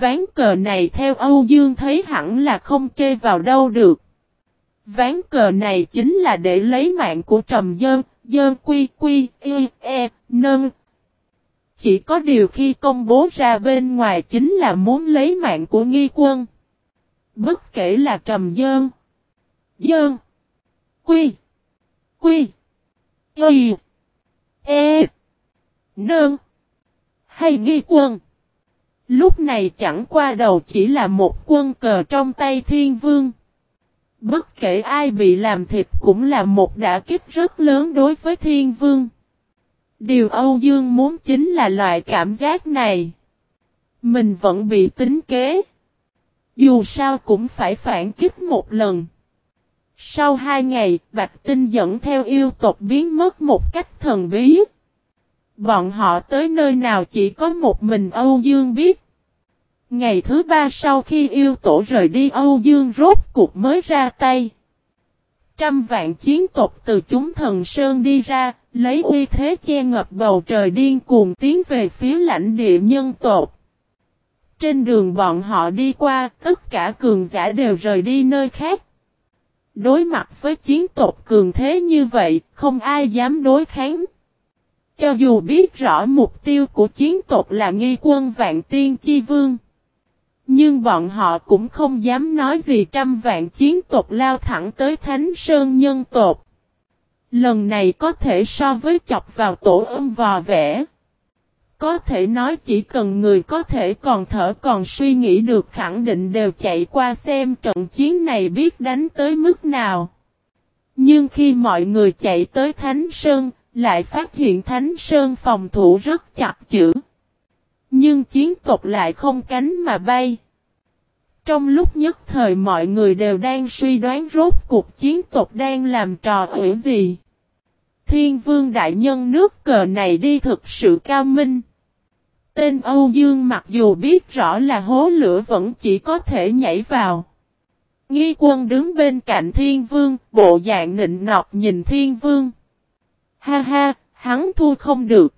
Ván cờ này theo Âu Dương thấy hẳn là không chê vào đâu được. Ván cờ này chính là để lấy mạng của Trầm Dơn, Dơn Quy Quy, E, E, Nâng. Chỉ có điều khi công bố ra bên ngoài chính là muốn lấy mạng của nghi quân. Bất kể là Trầm Dơn, Dơn, Quy, Quy, Y, E, Nâng, hay nghi quân. Lúc này chẳng qua đầu chỉ là một quân cờ trong tay thiên vương. Bất kể ai bị làm thịt cũng là một đả kích rất lớn đối với thiên vương. Điều Âu Dương muốn chính là loại cảm giác này. Mình vẫn bị tính kế. Dù sao cũng phải phản kích một lần. Sau hai ngày, Bạch Tinh dẫn theo yêu tộc biến mất một cách thần bí. Bọn họ tới nơi nào chỉ có một mình Âu Dương biết. Ngày thứ ba sau khi yêu tổ rời đi Âu Dương rốt cuộc mới ra tay. Trăm vạn chiến tộc từ chúng thần sơn đi ra, lấy uy thế che ngập bầu trời điên cuồng tiến về phía lãnh địa nhân tộc. Trên đường bọn họ đi qua, tất cả cường giả đều rời đi nơi khác. Đối mặt với chiến tộc cường thế như vậy, không ai dám đối kháng. Cho dù biết rõ mục tiêu của chiến tộc là nghi quân vạn tiên chi vương. Nhưng bọn họ cũng không dám nói gì trăm vạn chiến tộc lao thẳng tới Thánh Sơn nhân tộc. Lần này có thể so với chọc vào tổ âm vò vẽ. Có thể nói chỉ cần người có thể còn thở còn suy nghĩ được khẳng định đều chạy qua xem trận chiến này biết đánh tới mức nào. Nhưng khi mọi người chạy tới Thánh Sơn, lại phát hiện Thánh Sơn phòng thủ rất chặt chữ. Nhưng chiến tộc lại không cánh mà bay. Trong lúc nhất thời mọi người đều đang suy đoán rốt cuộc chiến tộc đang làm trò ủy gì. Thiên vương đại nhân nước cờ này đi thực sự cao minh. Tên Âu Dương mặc dù biết rõ là hố lửa vẫn chỉ có thể nhảy vào. Nghi quân đứng bên cạnh thiên vương, bộ dạng nịnh nọt nhìn thiên vương. Ha ha, hắn thua không được.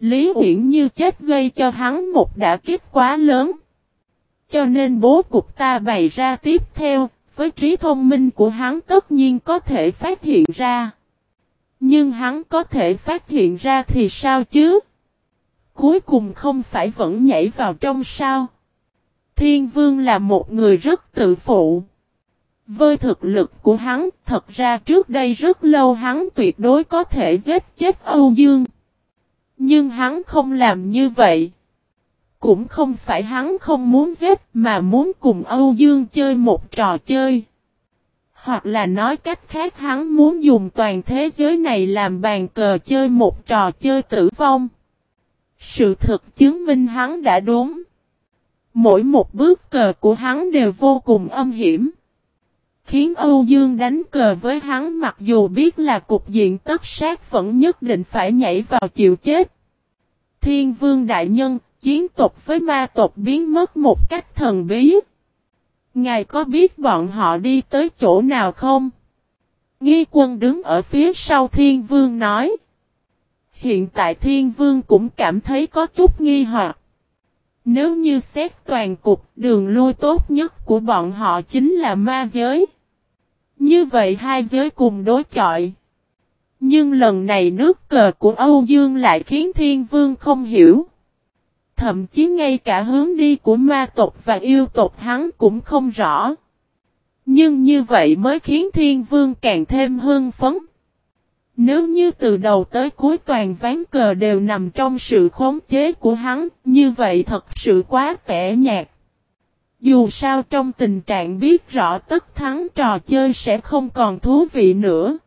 Lý Uyển như chết gây cho hắn một đả kích quá lớn. Cho nên bố cục ta bày ra tiếp theo, với trí thông minh của hắn tất nhiên có thể phát hiện ra. Nhưng hắn có thể phát hiện ra thì sao chứ? Cuối cùng không phải vẫn nhảy vào trong sao? Thiên vương là một người rất tự phụ. Với thực lực của hắn, thật ra trước đây rất lâu hắn tuyệt đối có thể giết chết Âu Dương. Nhưng hắn không làm như vậy. Cũng không phải hắn không muốn giết mà muốn cùng Âu Dương chơi một trò chơi. Hoặc là nói cách khác hắn muốn dùng toàn thế giới này làm bàn cờ chơi một trò chơi tử vong. Sự thực chứng minh hắn đã đúng. Mỗi một bước cờ của hắn đều vô cùng âm hiểm. Khiến Âu Dương đánh cờ với hắn mặc dù biết là cục diện tất sát vẫn nhất định phải nhảy vào chịu chết. Thiên vương đại nhân, chiến tộc với ma tộc biến mất một cách thần bí. Ngài có biết bọn họ đi tới chỗ nào không? Nghi quân đứng ở phía sau thiên vương nói. Hiện tại thiên vương cũng cảm thấy có chút nghi hoặc. Nếu như xét toàn cục, đường lui tốt nhất của bọn họ chính là ma giới. Như vậy hai giới cùng đối chọi. Nhưng lần này nước cờ của Âu Dương lại khiến thiên vương không hiểu. Thậm chí ngay cả hướng đi của ma tộc và yêu tộc hắn cũng không rõ. Nhưng như vậy mới khiến thiên vương càng thêm hưng phấn. Nếu như từ đầu tới cuối toàn ván cờ đều nằm trong sự khống chế của hắn, như vậy thật sự quá tẻ nhạt. Dù sao trong tình trạng biết rõ tất thắng trò chơi sẽ không còn thú vị nữa.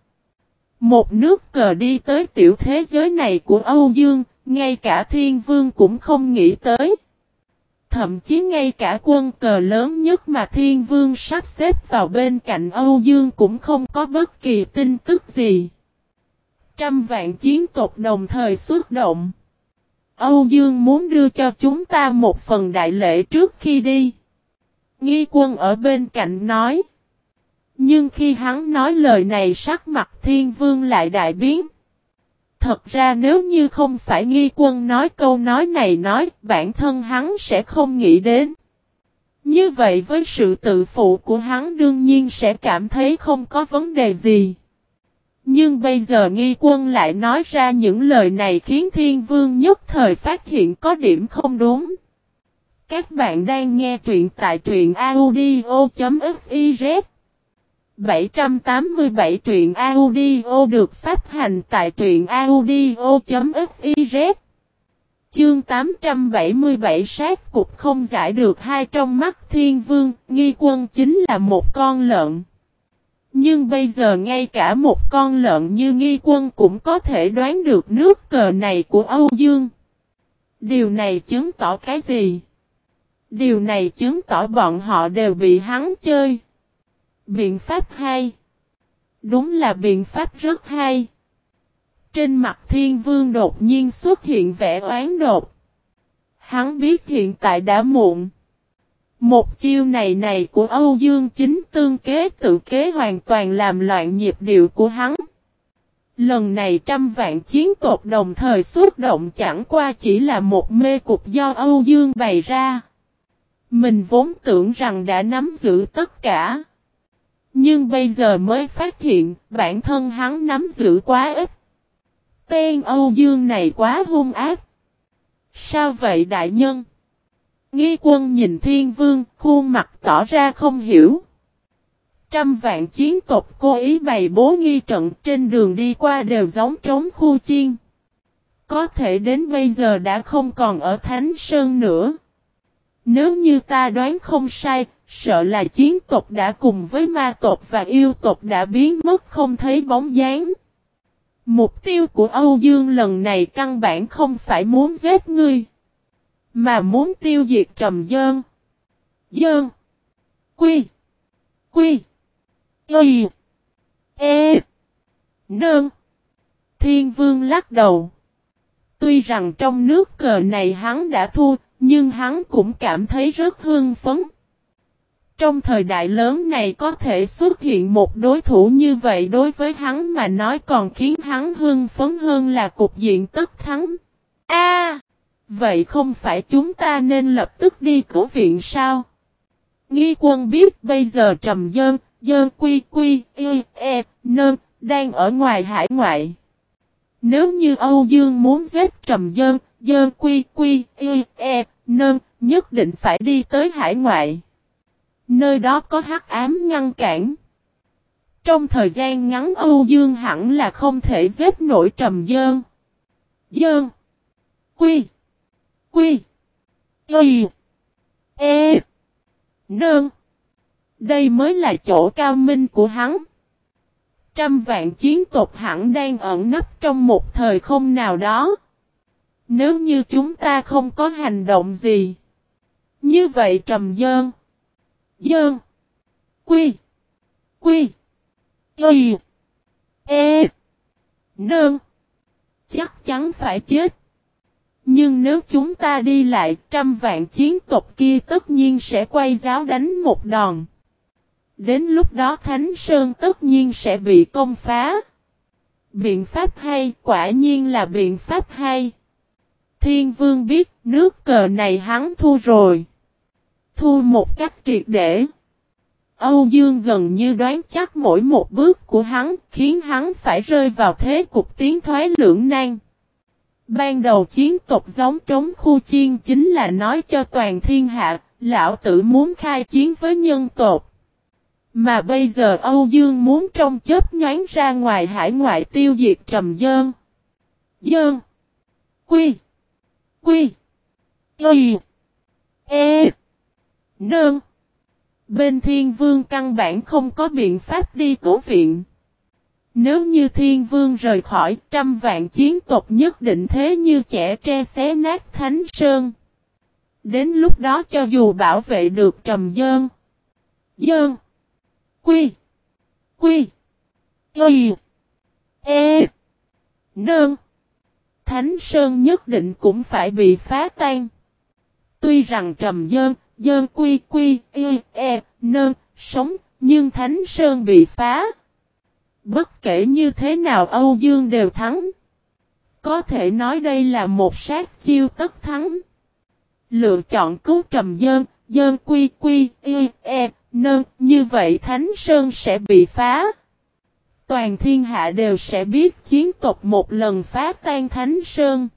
Một nước cờ đi tới tiểu thế giới này của Âu Dương, ngay cả thiên vương cũng không nghĩ tới. Thậm chí ngay cả quân cờ lớn nhất mà thiên vương sắp xếp vào bên cạnh Âu Dương cũng không có bất kỳ tin tức gì. Trăm vạn chiến tộc đồng thời xuất động. Âu Dương muốn đưa cho chúng ta một phần đại lễ trước khi đi. Nghi quân ở bên cạnh nói. Nhưng khi hắn nói lời này sắc mặt thiên vương lại đại biến. thật ra nếu như không phải nghi quân nói câu nói này nói, bản thân hắn sẽ không nghĩ đến. Như vậy với sự tự phụ của hắn đương nhiên sẽ cảm thấy không có vấn đề gì. Nhưng bây giờ nghi quân lại nói ra những lời này khiến thiên vương nhất thời phát hiện có điểm không đúng. Các bạn đang nghe truyện tại truyện audio.fiz 787 truyện audio được phát hành tại truyện audio.fiz Chương 877 sát cục không giải được hai trong mắt thiên vương, nghi quân chính là một con lợn. Nhưng bây giờ ngay cả một con lợn như nghi quân cũng có thể đoán được nước cờ này của Âu Dương. Điều này chứng tỏ cái gì? Điều này chứng tỏ bọn họ đều bị hắn chơi. Biện pháp hay. Đúng là biện pháp rất hay. Trên mặt thiên vương đột nhiên xuất hiện vẻ oán đột. Hắn biết hiện tại đã muộn. Một chiêu này này của Âu Dương chính tương kế tự kế hoàn toàn làm loạn nhịp điệu của hắn. Lần này trăm vạn chiến tộc đồng thời xuất động chẳng qua chỉ là một mê cục do Âu Dương bày ra. Mình vốn tưởng rằng đã nắm giữ tất cả. Nhưng bây giờ mới phát hiện, bản thân hắn nắm giữ quá ít. Tên Âu Dương này quá hung ác. Sao vậy đại nhân? Nghi quân nhìn thiên vương, khuôn mặt tỏ ra không hiểu. Trăm vạn chiến tộc cố ý bày bố nghi trận trên đường đi qua đều giống trống khu chiên. Có thể đến bây giờ đã không còn ở Thánh Sơn nữa. Nếu như ta đoán không sai, sợ là chiến tộc đã cùng với ma tộc và yêu tộc đã biến mất không thấy bóng dáng. Mục tiêu của Âu Dương lần này căn bản không phải muốn giết ngươi, mà muốn tiêu diệt Trầm Dơn. Dơn. Quy. Quy. Y. E. Nơn. Thiên Vương lắc đầu. Tuy rằng trong nước cờ này hắn đã thua, nhưng hắn cũng cảm thấy rất hưng phấn. Trong thời đại lớn này có thể xuất hiện một đối thủ như vậy đối với hắn mà nói còn khiến hắn hưng phấn hơn là cục diện tất thắng. A, Vậy không phải chúng ta nên lập tức đi cổ viện sao? Nghi quân biết bây giờ trầm dơn, dơn quy quy, y, e, nơn, đang ở ngoài hải ngoại. Nếu như Âu Dương muốn giết trầm dơn, dơn quy quy, y, e, nơn, nhất định phải đi tới hải ngoại. Nơi đó có hắc ám ngăn cản. Trong thời gian ngắn Âu Dương hẳn là không thể giết nổi trầm dơn. Dơn. Quy. Quy. Y. E. Nơn. Đây mới là chỗ cao minh của hắn. Trăm vạn chiến tộc hẳn đang ẩn nấp trong một thời không nào đó. Nếu như chúng ta không có hành động gì. Như vậy trầm dơn. Dơn. Quy. Quy. Y. E. Nơn. Chắc chắn phải chết. Nhưng nếu chúng ta đi lại, trăm vạn chiến tộc kia tất nhiên sẽ quay giáo đánh một đòn. Đến lúc đó Thánh Sơn tất nhiên sẽ bị công phá. Biện pháp hay, quả nhiên là biện pháp hay. Thiên vương biết, nước cờ này hắn thu rồi. Thu một cách triệt để. Âu Dương gần như đoán chắc mỗi một bước của hắn, khiến hắn phải rơi vào thế cục tiến thoái lưỡng nan. Ban đầu chiến tộc giống trống khu chiên chính là nói cho toàn thiên hạ, lão tử muốn khai chiến với nhân tộc. Mà bây giờ Âu Dương muốn trong chớp nhoáng ra ngoài hải ngoại tiêu diệt trầm dơn. Dơn. Quy. Quy. Y. E. Nơn. Bên thiên vương căn bản không có biện pháp đi cổ viện. Nếu như thiên vương rời khỏi trăm vạn chiến tộc nhất định thế như trẻ tre xé nát thánh sơn. Đến lúc đó cho dù bảo vệ được trầm dơn. Dơn. Quy. Quy. Y. E. Nơn. Thánh Sơn nhất định cũng phải bị phá tan. Tuy rằng trầm dơn, dơn quy quy, y, e, nơn, sống, nhưng Thánh Sơn bị phá. Bất kể như thế nào Âu Dương đều thắng. Có thể nói đây là một sát chiêu tất thắng. Lựa chọn cứu trầm dơn, dơn quy quy, y, e, nơn, như vậy Thánh Sơn sẽ bị phá. Toàn thiên hạ đều sẽ biết chiến tộc một lần phá tan Thánh Sơn.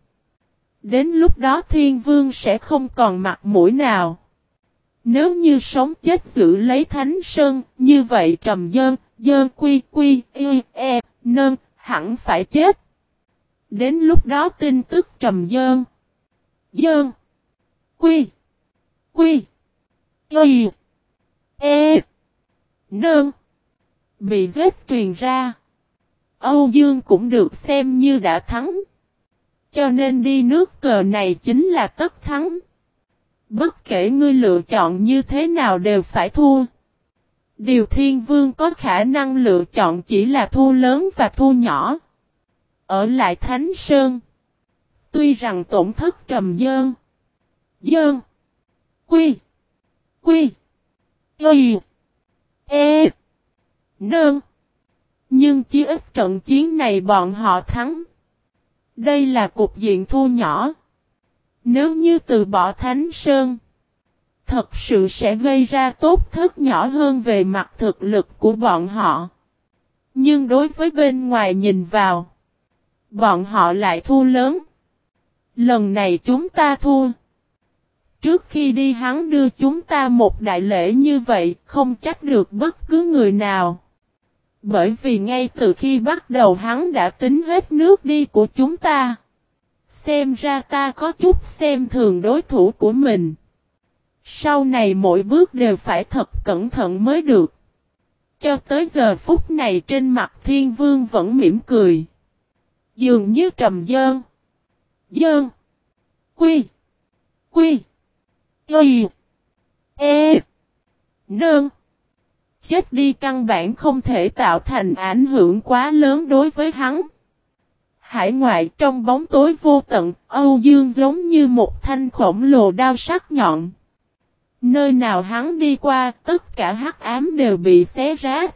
Đến lúc đó thiên vương sẽ không còn mặt mũi nào. Nếu như sống chết giữ lấy Thánh Sơn, như vậy trầm dơn, dơn quy quy, y, e, nơn, hẳn phải chết. Đến lúc đó tin tức trầm dơn, dơn, quy, quy, y, e, nơn, bị giết truyền ra. Âu Dương cũng được xem như đã thắng. Cho nên đi nước cờ này chính là tất thắng. Bất kể ngươi lựa chọn như thế nào đều phải thua. Điều thiên vương có khả năng lựa chọn chỉ là thu lớn và thu nhỏ. Ở lại Thánh Sơn. Tuy rằng tổn thất trầm dơn. Dơn. Quy. Quy. Y. E. Nơn. Nhưng chí ít trận chiến này bọn họ thắng. Đây là cục diện thu nhỏ. Nếu như từ bỏ Thánh Sơn, thật sự sẽ gây ra tốt thất nhỏ hơn về mặt thực lực của bọn họ. Nhưng đối với bên ngoài nhìn vào, bọn họ lại thua lớn. Lần này chúng ta thua. Trước khi đi hắn đưa chúng ta một đại lễ như vậy, không trách được bất cứ người nào. Bởi vì ngay từ khi bắt đầu hắn đã tính hết nước đi của chúng ta. Xem ra ta có chút xem thường đối thủ của mình. Sau này mỗi bước đều phải thật cẩn thận mới được. Cho tới giờ phút này trên mặt thiên vương vẫn mỉm cười. Dường như trầm dơn. Dơn. Quy. Quy. Y. E. Nương chết đi căn bản không thể tạo thành ảnh hưởng quá lớn đối với hắn. Hải ngoại trong bóng tối vô tận, Âu Dương giống như một thanh khổng lồ đao sắc nhọn. Nơi nào hắn đi qua, tất cả hắc ám đều bị xé rách.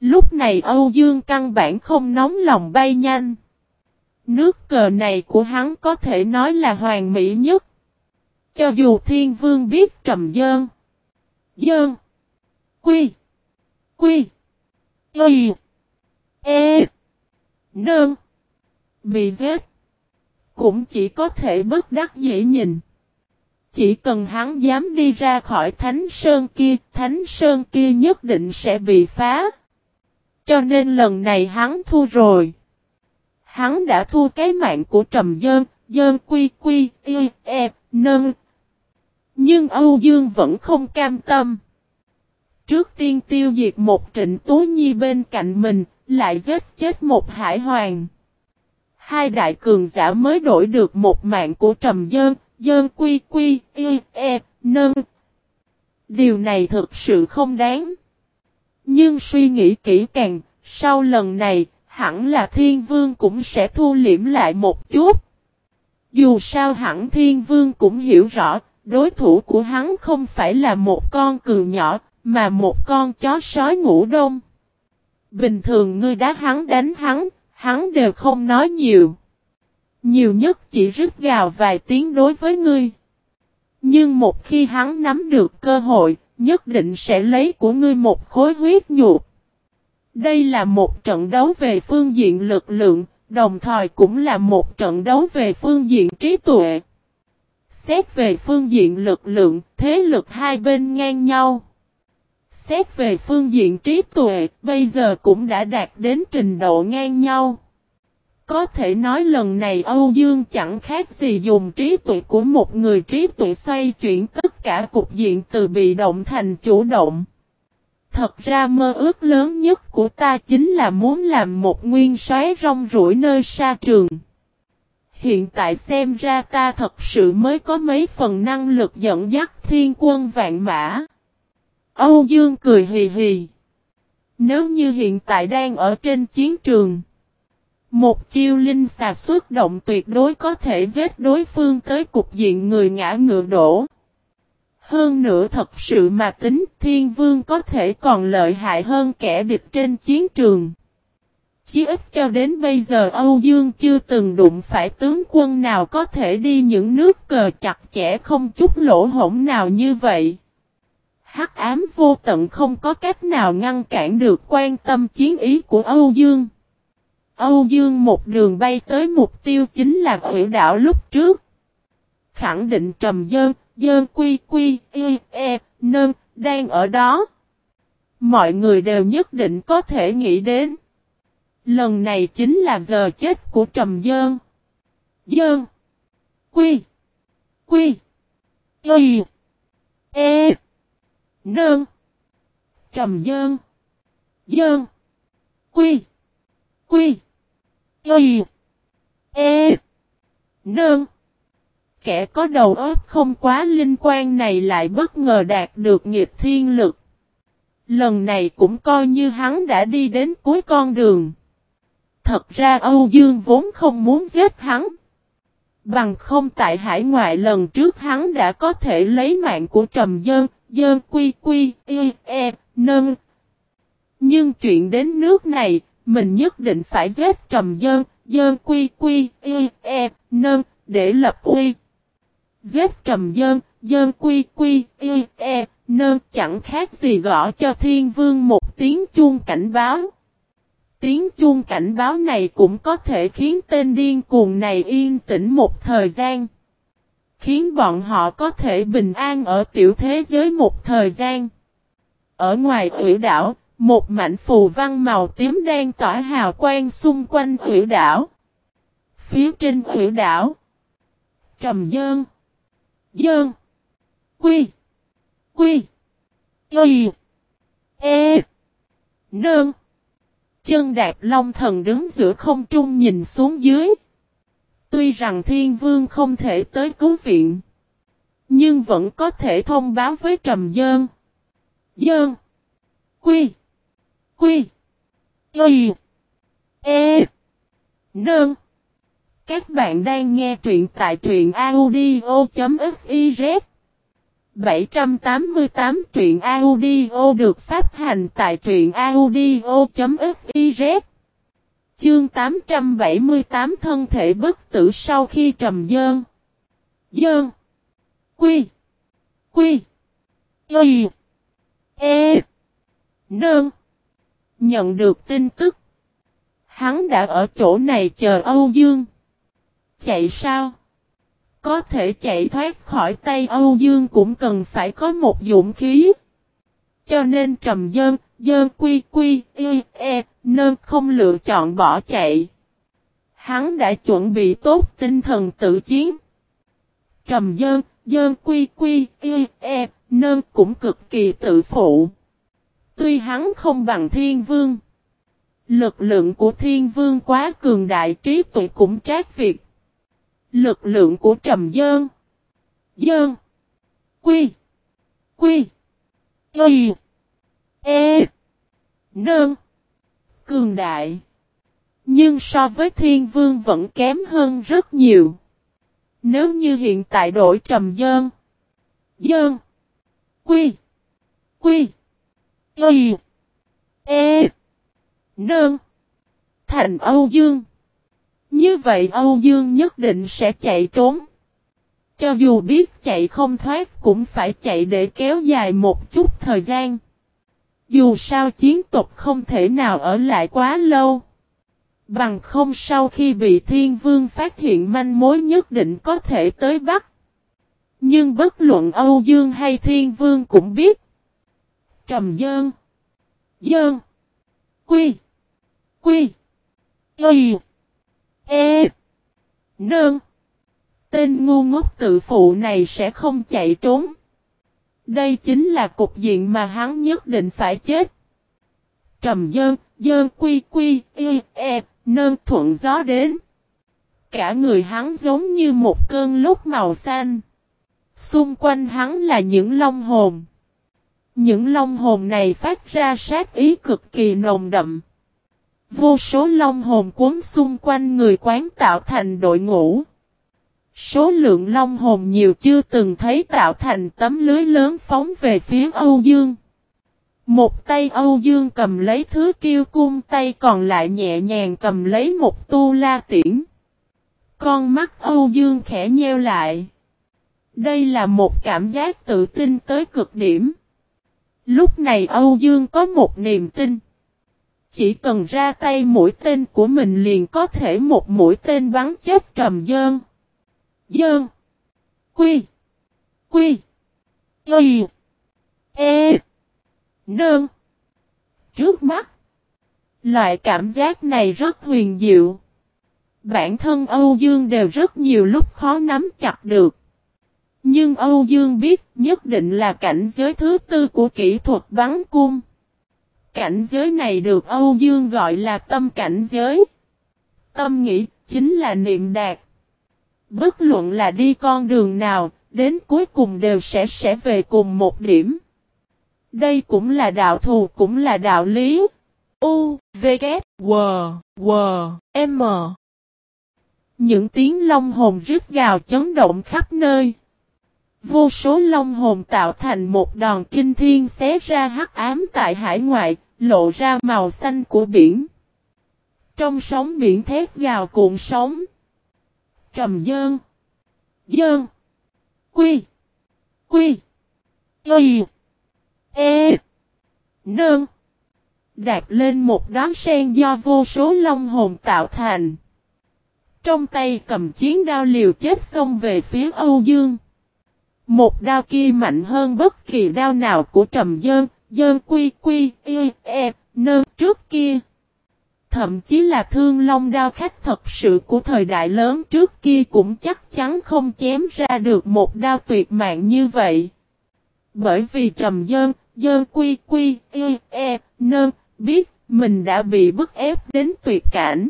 Lúc này Âu Dương căn bản không nóng lòng bay nhanh. Nước cờ này của hắn có thể nói là hoàn mỹ nhất. Cho dù thiên vương biết trầm dơn. Dơn. Quy. Quy. Y. E. Nương. Bị giết. Cũng chỉ có thể bất đắc dễ nhìn. Chỉ cần hắn dám đi ra khỏi thánh sơn kia, thánh sơn kia nhất định sẽ bị phá. Cho nên lần này hắn thua rồi. Hắn đã thua cái mạng của trầm dơn, dơn quy quy, y, e, nâng. Nhưng Âu Dương vẫn không cam tâm trước tiên tiêu diệt một trịnh Tố Nhi bên cạnh mình, lại giết chết một hải hoàng. Hai đại cường giả mới đổi được một mạng của trầm dơn, dơn quy quy, y, e, nâng. Điều này thực sự không đáng. Nhưng suy nghĩ kỹ càng, sau lần này, hẳn là thiên vương cũng sẽ thu liễm lại một chút. Dù sao hẳn thiên vương cũng hiểu rõ, đối thủ của hắn không phải là một con cừu nhỏ, mà một con chó sói ngủ đông. Bình thường ngươi đá hắn đánh hắn, hắn đều không nói nhiều. Nhiều nhất chỉ rít gào vài tiếng đối với ngươi. Nhưng một khi hắn nắm được cơ hội, nhất định sẽ lấy của ngươi một khối huyết nhục. Đây là một trận đấu về phương diện lực lượng, đồng thời cũng là một trận đấu về phương diện trí tuệ. Xét về phương diện lực lượng, thế lực hai bên ngang nhau. Xét về phương diện trí tuệ, bây giờ cũng đã đạt đến trình độ ngang nhau. Có thể nói lần này Âu Dương chẳng khác gì dùng trí tuệ của một người trí tuệ xoay chuyển tất cả cục diện từ bị động thành chủ động. Thật ra mơ ước lớn nhất của ta chính là muốn làm một nguyên xoáy rong rủi nơi xa trường. Hiện tại xem ra ta thật sự mới có mấy phần năng lực dẫn dắt thiên quân vạn mã. Âu Dương cười hì hì. Nếu như hiện tại đang ở trên chiến trường, một chiêu linh xà xuất động tuyệt đối có thể giết đối phương tới cục diện người ngã ngựa đổ. Hơn nữa thật sự mà tính, thiên vương có thể còn lợi hại hơn kẻ địch trên chiến trường. Chí ít cho đến bây giờ Âu Dương chưa từng đụng phải tướng quân nào có thể đi những nước cờ chặt chẽ không chút lỗ hổng nào như vậy. Hắc ám vô tận không có cách nào ngăn cản được quan tâm chiến ý của Âu Dương. Âu Dương một đường bay tới mục tiêu chính là quỷ đảo lúc trước. Khẳng định trầm dơn, dơn quy quy, y, e, nơn, đang ở đó. Mọi người đều nhất định có thể nghĩ đến. Lần này chính là giờ chết của Trầm Dơn. Dơn. Quy. Quy. Y. E. Nơn. Trầm Dơn. Dơn. Quy. Quy. Y. E. nương. Kẻ có đầu óc không quá linh quan này lại bất ngờ đạt được nghiệp thiên lực. Lần này cũng coi như hắn đã đi đến cuối con đường. Thật ra Âu Dương vốn không muốn giết hắn. Bằng không tại hải ngoại lần trước hắn đã có thể lấy mạng của Trầm Dơn, Dơn Quy Quy, Y, E, Nâng. Nhưng chuyện đến nước này, mình nhất định phải giết Trầm Dơn, Dơn Quy Quy, Y, E, Nâng, để lập uy. Giết Trầm Dơn, Dơn Quy Quy, Y, E, Nâng chẳng khác gì gõ cho Thiên Vương một tiếng chuông cảnh báo. Tiếng chuông cảnh báo này cũng có thể khiến tên điên cuồng này yên tĩnh một thời gian. Khiến bọn họ có thể bình an ở tiểu thế giới một thời gian. Ở ngoài ủy đảo, một mảnh phù văn màu tím đen tỏa hào quang xung quanh ủy đảo. Phía trên ủy đảo. Trầm dơn. Dơn. Quy. Quy. Y. E. Nương. Chân đạp long thần đứng giữa không trung nhìn xuống dưới. Tuy rằng thiên vương không thể tới cứu viện. Nhưng vẫn có thể thông báo với trầm dơn. Dơn. Quy. Quy. Y. E. Nương. Các bạn đang nghe truyện tại truyện audio.fif 788 truyện audio được phát hành tại truyện audio.fiz Chương 878 thân thể bất tử sau khi trầm dơn Dơn Quy Quy Y E Nương Nhận được tin tức Hắn đã ở chỗ này chờ Âu Dương Chạy sao có thể chạy thoát khỏi tay Âu Dương cũng cần phải có một dũng khí. Cho nên trầm dơn, dơn quy quy, y, e, nơn không lựa chọn bỏ chạy. Hắn đã chuẩn bị tốt tinh thần tự chiến. Trầm dơn, dơn quy quy, y, e, nơn cũng cực kỳ tự phụ. Tuy hắn không bằng thiên vương. Lực lượng của thiên vương quá cường đại, trí tuệ cũng trát việc. Lực lượng của trầm dơn. Dơn. Quy. Quy. Y. E. Nơn. Cường đại. Nhưng so với thiên vương vẫn kém hơn rất nhiều. Nếu như hiện tại đổi trầm dơn. Dơn. Quy. Quy. Y. E. nương, Thành Âu Dương. Như vậy Âu Dương nhất định sẽ chạy trốn. Cho dù biết chạy không thoát cũng phải chạy để kéo dài một chút thời gian. Dù sao chiến tộc không thể nào ở lại quá lâu. Bằng không sau khi bị thiên vương phát hiện manh mối nhất định có thể tới Bắc. Nhưng bất luận Âu Dương hay thiên vương cũng biết. Trầm dơn. Dơn. Quy. Quy. Y. E. Nơn. Tên ngu ngốc tự phụ này sẽ không chạy trốn. Đây chính là cục diện mà hắn nhất định phải chết. Trầm dơn, dơn quy quy, y, e, nơn thuận gió đến. Cả người hắn giống như một cơn lốc màu xanh. Xung quanh hắn là những long hồn. Những long hồn này phát ra sát ý cực kỳ nồng đậm. Vô số long hồn cuốn xung quanh người quán tạo thành đội ngũ. Số lượng long hồn nhiều chưa từng thấy tạo thành tấm lưới lớn phóng về phía Âu Dương. Một tay Âu Dương cầm lấy thứ kiêu cung, tay còn lại nhẹ nhàng cầm lấy một tu la tiễn. Con mắt Âu Dương khẽ nheo lại. Đây là một cảm giác tự tin tới cực điểm. Lúc này Âu Dương có một niềm tin. Chỉ cần ra tay mũi tên của mình liền có thể một mũi tên bắn chết trầm dơn. Dơn. Quy. Quy. Y. E. Nương. Trước mắt. Loại cảm giác này rất huyền diệu. Bản thân Âu Dương đều rất nhiều lúc khó nắm chặt được. Nhưng Âu Dương biết nhất định là cảnh giới thứ tư của kỹ thuật bắn cung. Cảnh giới này được Âu Dương gọi là tâm cảnh giới. Tâm nghĩ chính là niệm đạt. Bất luận là đi con đường nào, đến cuối cùng đều sẽ sẽ về cùng một điểm. Đây cũng là đạo thù cũng là đạo lý. U, V, K, W, W, M. Những tiếng long hồn rít gào chấn động khắp nơi. Vô số long hồn tạo thành một đòn kinh thiên xé ra hắc ám tại hải ngoại, lộ ra màu xanh của biển. Trong sóng biển thét gào cuộn sóng. Trầm dơn. Dơn. Quy. Quy. Y. E. Nương. đạt lên một đám sen do vô số long hồn tạo thành. Trong tay cầm chiến đao liều chết xông về phía Âu Dương. Một đao kia mạnh hơn bất kỳ đao nào của trầm dơn, dơn quy quy, y, e, nơ trước kia. Thậm chí là thương long đao khách thật sự của thời đại lớn trước kia cũng chắc chắn không chém ra được một đao tuyệt mạng như vậy. Bởi vì trầm dơn, dơn quy quy, y, e, nơ, biết mình đã bị bức ép đến tuyệt cảnh.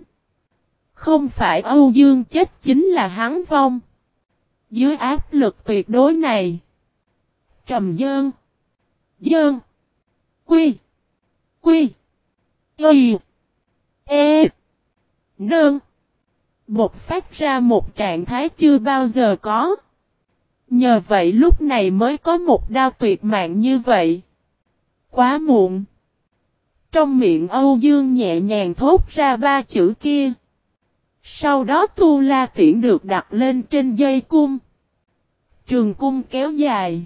Không phải Âu Dương chết chính là hắn vong. Dưới áp lực tuyệt đối này. Trầm dơn. Dơn. Quy. Quy. Y. E. Nương. Bột phát ra một trạng thái chưa bao giờ có. Nhờ vậy lúc này mới có một đao tuyệt mạng như vậy. Quá muộn. Trong miệng Âu Dương nhẹ nhàng thốt ra ba chữ kia. Sau đó tu la tiễn được đặt lên trên dây cung. Trường cung kéo dài.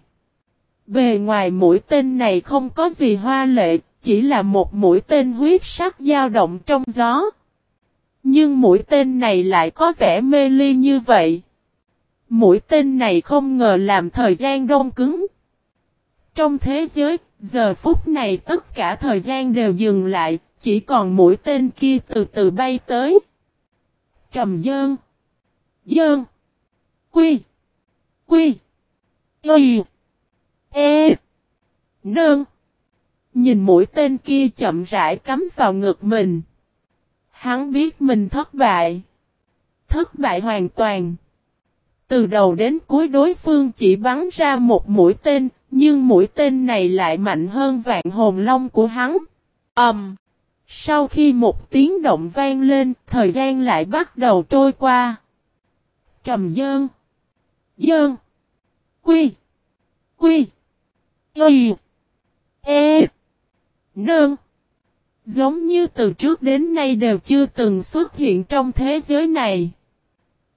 Bề ngoài mũi tên này không có gì hoa lệ, chỉ là một mũi tên huyết sắc dao động trong gió. Nhưng mũi tên này lại có vẻ mê ly như vậy. Mũi tên này không ngờ làm thời gian đông cứng. Trong thế giới, giờ phút này tất cả thời gian đều dừng lại, chỉ còn mũi tên kia từ từ bay tới. Trầm dơn. Dơn. Quy. Quy. Y. E. Nơn. Nhìn mũi tên kia chậm rãi cắm vào ngực mình. Hắn biết mình thất bại. Thất bại hoàn toàn. Từ đầu đến cuối đối phương chỉ bắn ra một mũi tên, nhưng mũi tên này lại mạnh hơn vạn hồn long của hắn. Ầm. Um. Sau khi một tiếng động vang lên, thời gian lại bắt đầu trôi qua. Trầm dơn. Dơn. Quy. Quy. Y. E. Nơn. Giống như từ trước đến nay đều chưa từng xuất hiện trong thế giới này.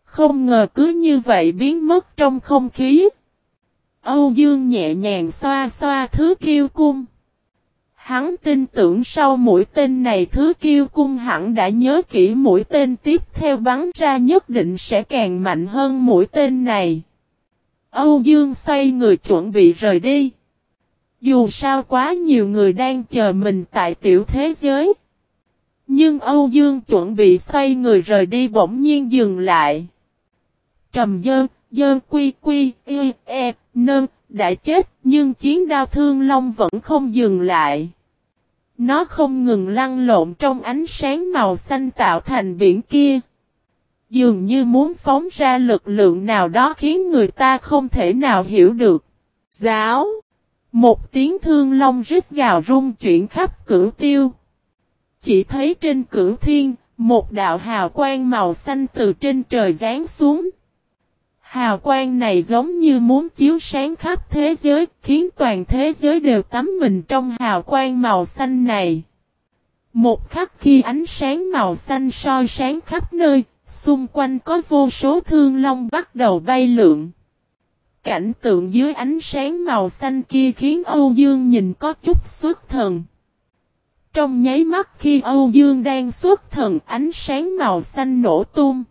Không ngờ cứ như vậy biến mất trong không khí. Âu Dương nhẹ nhàng xoa xoa thứ kiêu cung. Hắn tin tưởng sau mũi tên này thứ kiêu cung hẳn đã nhớ kỹ mũi tên tiếp theo bắn ra nhất định sẽ càng mạnh hơn mũi tên này. Âu Dương xoay người chuẩn bị rời đi. Dù sao quá nhiều người đang chờ mình tại tiểu thế giới. Nhưng Âu Dương chuẩn bị xoay người rời đi bỗng nhiên dừng lại. Trầm dơn, dơn quy quy, y, e, nơ, đã chết nhưng chiến đao thương long vẫn không dừng lại. Nó không ngừng lăn lộn trong ánh sáng màu xanh tạo thành biển kia. Dường như muốn phóng ra lực lượng nào đó khiến người ta không thể nào hiểu được. Giáo. Một tiếng thương long rít gào rung chuyển khắp cửu tiêu. Chỉ thấy trên cửu thiên, một đạo hào quang màu xanh từ trên trời rán xuống. Hào quang này giống như muốn chiếu sáng khắp thế giới, khiến toàn thế giới đều tắm mình trong hào quang màu xanh này. Một khắc khi ánh sáng màu xanh soi sáng khắp nơi, xung quanh có vô số thương long bắt đầu bay lượn. Cảnh tượng dưới ánh sáng màu xanh kia khiến Âu Dương nhìn có chút xuất thần. Trong nháy mắt khi Âu Dương đang xuất thần ánh sáng màu xanh nổ tung.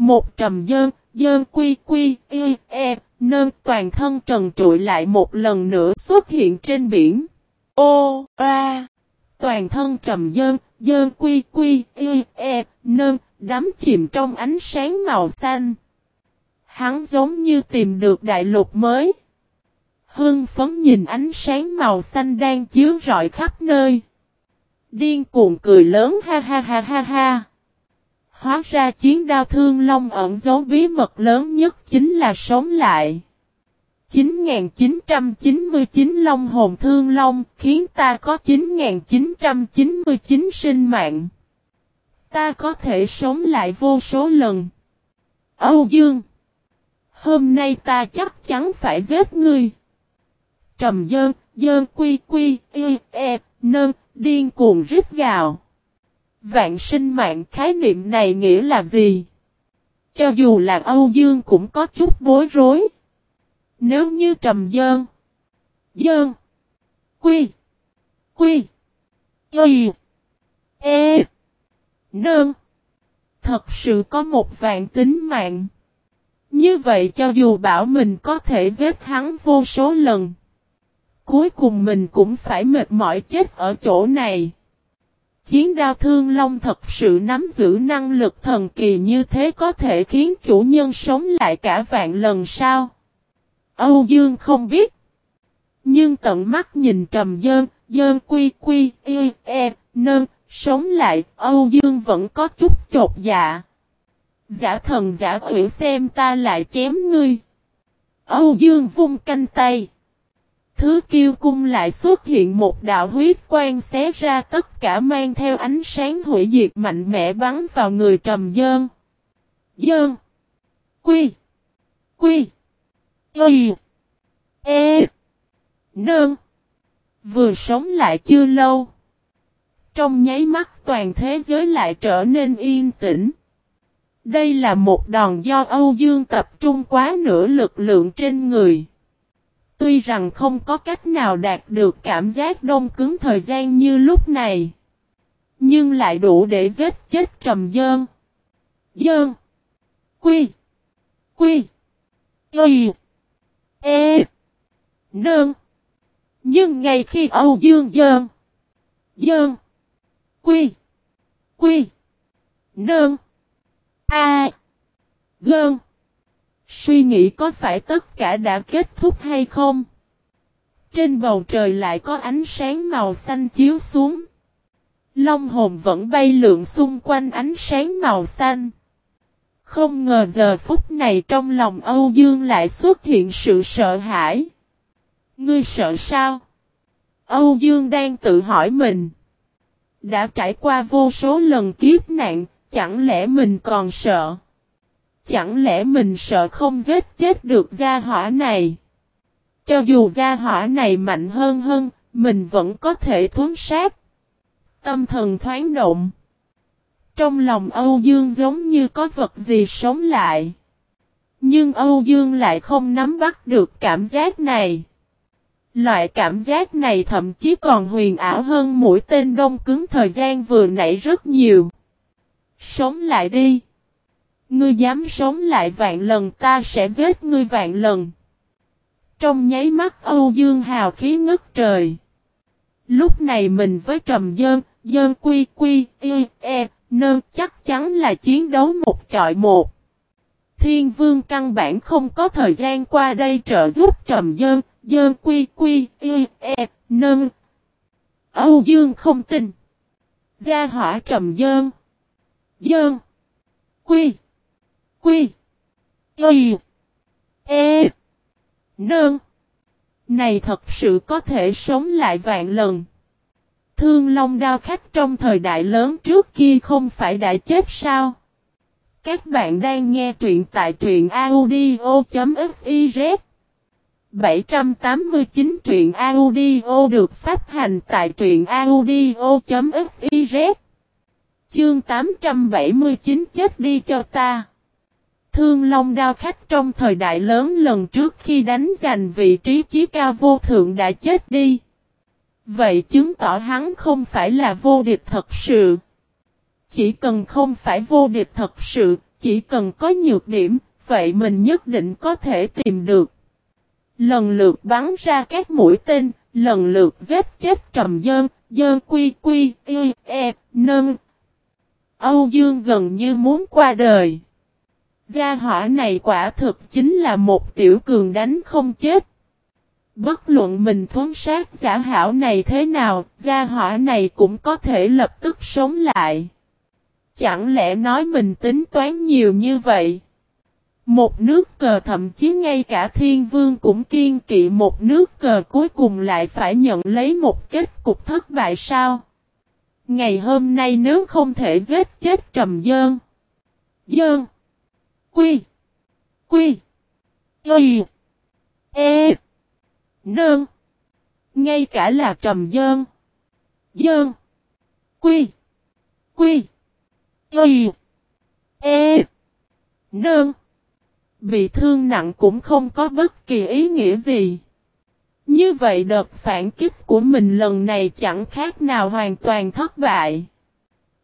Một trầm dơn, dơn quy quy, y, e, nơn toàn thân trần trụi lại một lần nữa xuất hiện trên biển. Ô, a, toàn thân trầm dơn, dơn quy quy, y, e, nơn, đắm chìm trong ánh sáng màu xanh. Hắn giống như tìm được đại lục mới. Hưng phấn nhìn ánh sáng màu xanh đang chiếu rọi khắp nơi. Điên cuồng cười lớn ha ha ha ha ha. Hóa ra chiến đao thương long ẩn dấu bí mật lớn nhất chính là sống lại. 9999 long hồn thương long khiến ta có 9999 sinh mạng. Ta có thể sống lại vô số lần. Âu Dương. Hôm nay ta chắc chắn phải giết ngươi. Trầm dơn, dơn quy quy, y, e, nơn, điên cuồng rít gào. Vạn sinh mạng khái niệm này nghĩa là gì? Cho dù là Âu Dương cũng có chút bối rối. Nếu như trầm dơn, dơn, quy, quy, y, e, nơn, thật sự có một vạn tính mạng. Như vậy cho dù bảo mình có thể giết hắn vô số lần. Cuối cùng mình cũng phải mệt mỏi chết ở chỗ này. Chiến đao thương long thật sự nắm giữ năng lực thần kỳ như thế có thể khiến chủ nhân sống lại cả vạn lần sao? Âu Dương không biết. Nhưng tận mắt nhìn trầm dơn, dơn quy quy, y, e, e nơn, sống lại, Âu Dương vẫn có chút chột dạ. Giả thần giả quỷ xem ta lại chém ngươi. Âu Dương vung canh tay. Thứ kiêu cung lại xuất hiện một đạo huyết quang xé ra tất cả mang theo ánh sáng hủy diệt mạnh mẽ bắn vào người trầm dơn. Dơn. Quy. Quy. Y. E. Nơn. Vừa sống lại chưa lâu. Trong nháy mắt toàn thế giới lại trở nên yên tĩnh. Đây là một đòn do Âu Dương tập trung quá nửa lực lượng trên người. Tuy rằng không có cách nào đạt được cảm giác đông cứng thời gian như lúc này. Nhưng lại đủ để giết chết trầm dơn. Dơn. Quy. Quy. Y. E. Nơn. Nhưng ngay khi Âu Dương dơn. Dơn. Quy. Quy. Nơn. A. Gơn. Suy nghĩ có phải tất cả đã kết thúc hay không? Trên bầu trời lại có ánh sáng màu xanh chiếu xuống. Long hồn vẫn bay lượn xung quanh ánh sáng màu xanh. Không ngờ giờ phút này trong lòng Âu Dương lại xuất hiện sự sợ hãi. Ngươi sợ sao? Âu Dương đang tự hỏi mình. Đã trải qua vô số lần kiếp nạn, chẳng lẽ mình còn sợ? Chẳng lẽ mình sợ không giết chết được gia hỏa này? Cho dù gia hỏa này mạnh hơn hơn, mình vẫn có thể thuấn sát. Tâm thần thoáng động. Trong lòng Âu Dương giống như có vật gì sống lại. Nhưng Âu Dương lại không nắm bắt được cảm giác này. Loại cảm giác này thậm chí còn huyền ảo hơn mũi tên đông cứng thời gian vừa nãy rất nhiều. Sống lại đi. Ngươi dám sống lại vạn lần ta sẽ giết ngươi vạn lần. Trong nháy mắt Âu Dương hào khí ngất trời. Lúc này mình với Trầm Dơn, Dơn Quy Quy, Y, E, Nơn chắc chắn là chiến đấu một chọi một. Thiên Vương căn bản không có thời gian qua đây trợ giúp Trầm Dơn, Dơn Quy Quy, Y, E, Nơn. Âu Dương không tin. Gia hỏa Trầm Dơn. Dơn. Quy. Quy. Y. E. Nương. Này thật sự có thể sống lại vạn lần. Thương Long đao khách trong thời đại lớn trước kia không phải đã chết sao? Các bạn đang nghe truyện tại truyện audio.fiz 789 truyện audio được phát hành tại truyện audio.fiz Chương 879 chết đi cho ta Thương Long đao khách trong thời đại lớn lần trước khi đánh giành vị trí chí cao vô thượng đã chết đi. Vậy chứng tỏ hắn không phải là vô địch thật sự. Chỉ cần không phải vô địch thật sự, chỉ cần có nhược điểm, vậy mình nhất định có thể tìm được. Lần lượt bắn ra các mũi tên, lần lượt giết chết trầm dơn, dơn quy quy, y, e, nâng. Âu Dương gần như muốn qua đời. Gia hỏa này quả thực chính là một tiểu cường đánh không chết. Bất luận mình thuấn sát giả hảo này thế nào, gia hỏa này cũng có thể lập tức sống lại. Chẳng lẽ nói mình tính toán nhiều như vậy? Một nước cờ thậm chí ngay cả thiên vương cũng kiên kỵ một nước cờ cuối cùng lại phải nhận lấy một kết cục thất bại sao? Ngày hôm nay nếu không thể giết chết trầm dơn. Dơn. Quy. Quy. Y. E. Nương. Ngay cả là trầm dơn. Dơn. Quy. Quy. Y. E. Nương. Bị thương nặng cũng không có bất kỳ ý nghĩa gì. Như vậy đợt phản kích của mình lần này chẳng khác nào hoàn toàn thất bại.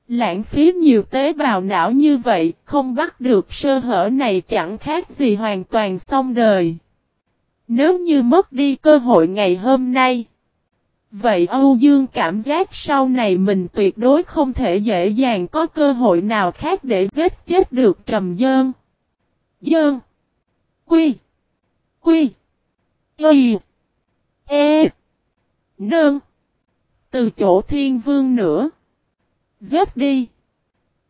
Lãng phí nhiều tế bào não như vậy, không bắt được sơ hở này chẳng khác gì hoàn toàn xong đời. Nếu như mất đi cơ hội ngày hôm nay, vậy Âu Dương cảm giác sau này mình tuyệt đối không thể dễ dàng có cơ hội nào khác để giết chết được Trầm Dơn. Dơn. Quy. Quy. Y. E. Nương. Từ chỗ thiên vương nữa. Giết đi.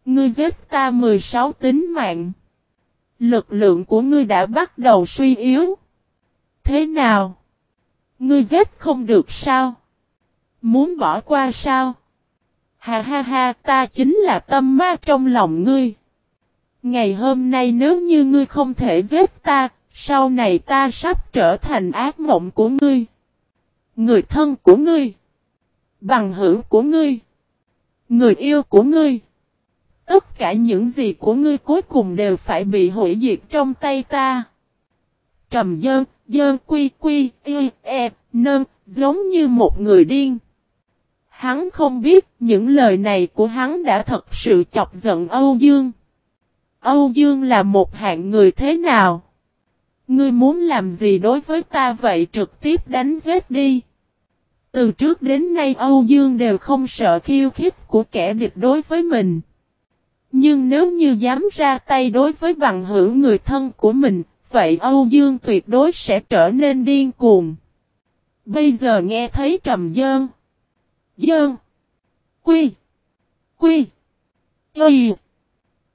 Ngươi giết ta 16 tính mạng. Lực lượng của ngươi đã bắt đầu suy yếu. Thế nào? Ngươi giết không được sao? Muốn bỏ qua sao? Ha ha ha, ta chính là tâm ma trong lòng ngươi. Ngày hôm nay nếu như ngươi không thể giết ta, sau này ta sắp trở thành ác mộng của ngươi. Người thân của ngươi. Bằng hữu của ngươi. Người yêu của ngươi. Tất cả những gì của ngươi cuối cùng đều phải bị hủy diệt trong tay ta. Trầm dơn, dơn quy quy, y, e, nơn, giống như một người điên. Hắn không biết những lời này của hắn đã thật sự chọc giận Âu Dương. Âu Dương là một hạng người thế nào? Ngươi muốn làm gì đối với ta vậy trực tiếp đánh giết đi. Từ trước đến nay Âu Dương đều không sợ khiêu khích của kẻ địch đối với mình. Nhưng nếu như dám ra tay đối với bằng hữu người thân của mình, vậy Âu Dương tuyệt đối sẽ trở nên điên cuồng. Bây giờ nghe thấy trầm dơn. Dơn. Quy. Quy. Y.